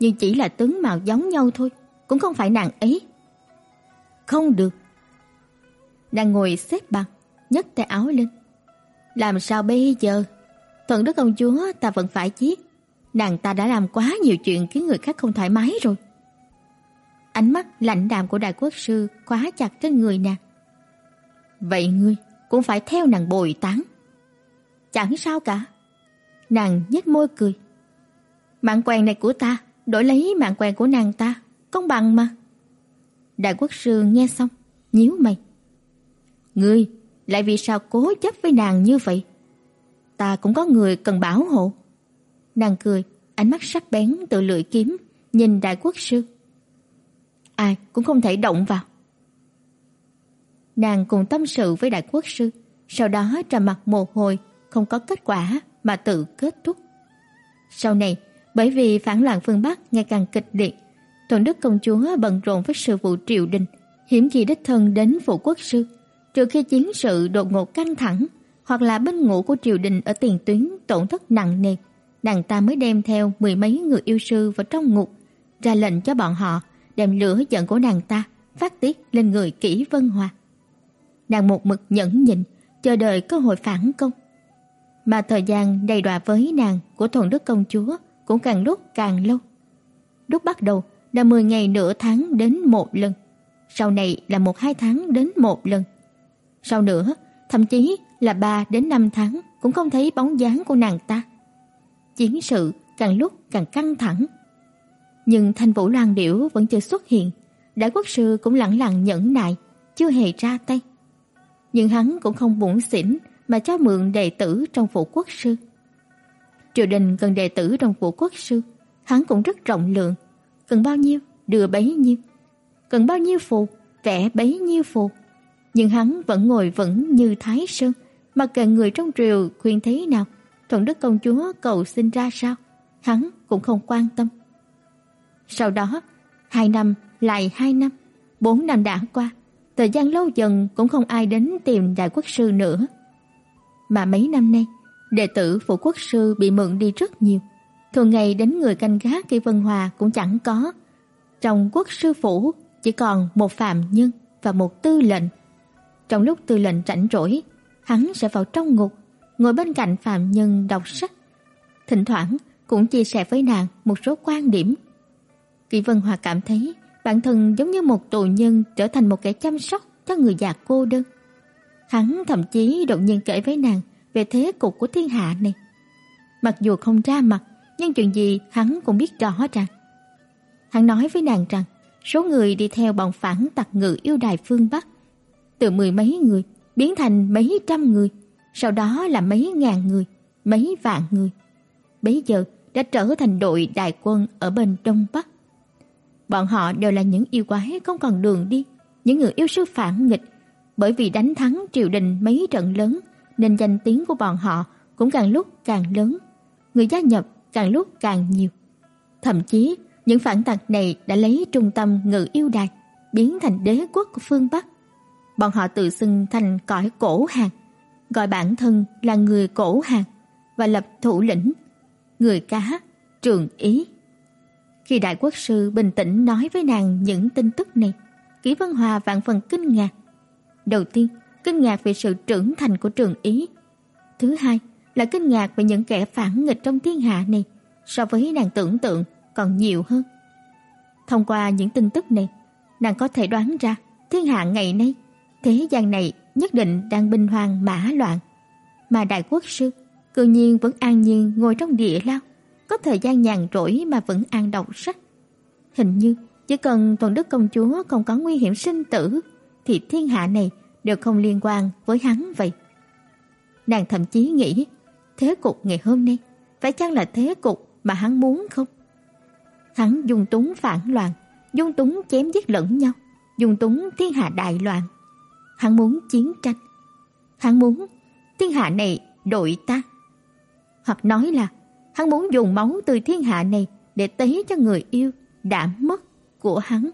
Speaker 1: nhưng chỉ là tướng mạo giống nhau thôi, cũng không phải nàng ấy. Không được. Nàng ngồi xếp bằng, nhấc tay áo lên. Làm sao bây giờ? thần Đức công chúa ta vẫn phải giết, nàng ta đã làm quá nhiều chuyện khiến người khác không thoải mái rồi. Ánh mắt lạnh đạm của đại quốc sư khóa chặt trên người nàng. Vậy ngươi cũng phải theo nàng bồi tán. Chẳng sao cả. Nàng nhếch môi cười. Mạng quèn này của ta, đổi lấy mạng quèn của nàng ta, công bằng mà. Đại quốc sư nghe xong, nhíu mày. Ngươi lại vì sao cố chấp với nàng như vậy? Ta cũng có người cần bảo hộ. Nàng cười, ánh mắt sắc bén tự lưỡi kiếm, nhìn đại quốc sư. Ai cũng không thể động vào. Nàng cùng tâm sự với đại quốc sư, sau đó trầm mặc một hồi, không có kết quả mà tự kết thúc. Sau này, bởi vì phản loạn phương Bắc ngày càng kịch liệt, Thuận Đức công chúa bận rộn với sự vụ triều đình, hiếm khi đích thân đến phủ quốc sư, trừ khi chiến sự đột ngột căng thẳng hoặc là binh ngũ của triều đình ở tiền tuyến tổn thất nặng nề nàng ta mới đem theo mười mấy người yêu sư vào trong ngục, ra lệnh cho bọn họ đem lửa giận của nàng ta phát tiết lên người Kỷ Vân Hoa. Nàng một mực nhẫn nhịn, chờ đợi cơ hội phản công. Mà thời gian đầy đọa với nàng của thuần đức công chúa cũng càng lúc càng lâu. Lúc bắt đầu là 10 ngày nửa tháng đến một lần, sau này là một hai tháng đến một lần. Sau nữa, thậm chí là 3 đến 5 tháng cũng không thấy bóng dáng của nàng ta. Chiến sự càng lúc càng căng thẳng. Nhưng Thanh Vũ Loan Điểu vẫn chưa xuất hiện, Đại quốc sư cũng lặng lặng nhẫn nại, chưa hề ra tay. Nhưng hắn cũng không bủn xỉn mà cho mượn đệ tử trong phủ quốc sư. Triều đình cần đệ tử trong phủ quốc sư, hắn cũng rất rộng lượng, cần bao nhiêu đưa bấy nhiêu, cần bao nhiêu phù vẽ bấy nhiêu phù. Nhưng hắn vẫn ngồi vững như Thái Sơn, mặc kệ người trong triều khuyên thế nào, thuận đức công chúa cầu xin ra sao, hắn cũng không quan tâm. Sau đó, hai năm lại hai năm, bốn năm đã qua, thời gian lâu dần cũng không ai đến tìm đại quốc sư nữa. Mà mấy năm nay, đệ tử phụ quốc sư bị mượn đi rất nhiều. Thường ngày đến người canh gác cây Vân Hòa cũng chẳng có. Trong quốc sư phủ chỉ còn một phạm nhân và một tư lệnh. Trong lúc tư lệnh rảnh rỗi, hắn sẽ vào trong ngục, ngồi bên cạnh phạm nhân đọc sách. Thỉnh thoảng cũng chia sẻ với nàng một số quan điểm. Kỳ Vân Hòa cảm thấy bản thân giống như một tù nhân trở thành một kẻ chăm sóc cho người già cô đơn. Hắn thậm chí đột nhiên kể với nàng về thế cục của thiên hạ này. Mặc dù không ra mặt, nhưng chuyện gì hắn cũng biết rõ ràng. Hắn nói với nàng rằng, số người đi theo bọn phản tặc ngự yêu đài phương Bắc, từ mười mấy người biến thành mấy trăm người, sau đó là mấy ngàn người, mấy vạn người. Bây giờ đã trở thành đội đại quân ở bên Đông Bắc. Bọn họ đều là những yêu quái không còn đường đi, những người yêu sư phản nghịch, bởi vì đánh thắng triều đình mấy trận lớn nên danh tiếng của bọn họ cũng càng lúc càng lớn, người gia nhập càng lúc càng nhiều. Thậm chí, những phản tặc này đã lấy trung tâm ngự yêu đài biến thành đế quốc của phương Bắc. Bọn họ tự xưng thành cõi cổ hàng, gọi bản thân là người cổ hàng và lập thủ lĩnh người cá Trường Ý. Khi đại quốc sư bình tĩnh nói với nàng những tin tức này, Kỷ Vân Hòa vạn phần kinh ngạc. Đầu tiên, kinh ngạc về sự trưởng thành của Trường Ý. Thứ hai, là kinh ngạc về những kẻ phản nghịch trong thiên hạ này so với nàng tưởng tượng còn nhiều hơn. Thông qua những tin tức này, nàng có thể đoán ra thiên hạ ngày nay, thế gian này nhất định đang binh hoang mã loạn, mà đại quốc sư cư nhiên vẫn an nhiên ngồi trong địa lao, có thời gian nhàn rỗi mà vẫn an đọc sách. Hình như chỉ cần Tuần Đức công chúa không có nguy hiểm sinh tử thì thiên hạ này đều không liên quan với hắn vậy. Nàng thậm chí nghĩ thế cục ngày hôm nay phải chăng là thế cục mà hắn muốn không? Hắn dùng túng phản loạn, dùng túng chém giết lẫn nhau, dùng túng thiên hạ đại loạn. Hắn muốn chiến tranh. Hắn muốn thiên hạ này đội ta. Hoặc nói là hắn muốn dùng máu từ thiên hạ này để tế cho người yêu đã mất của hắn.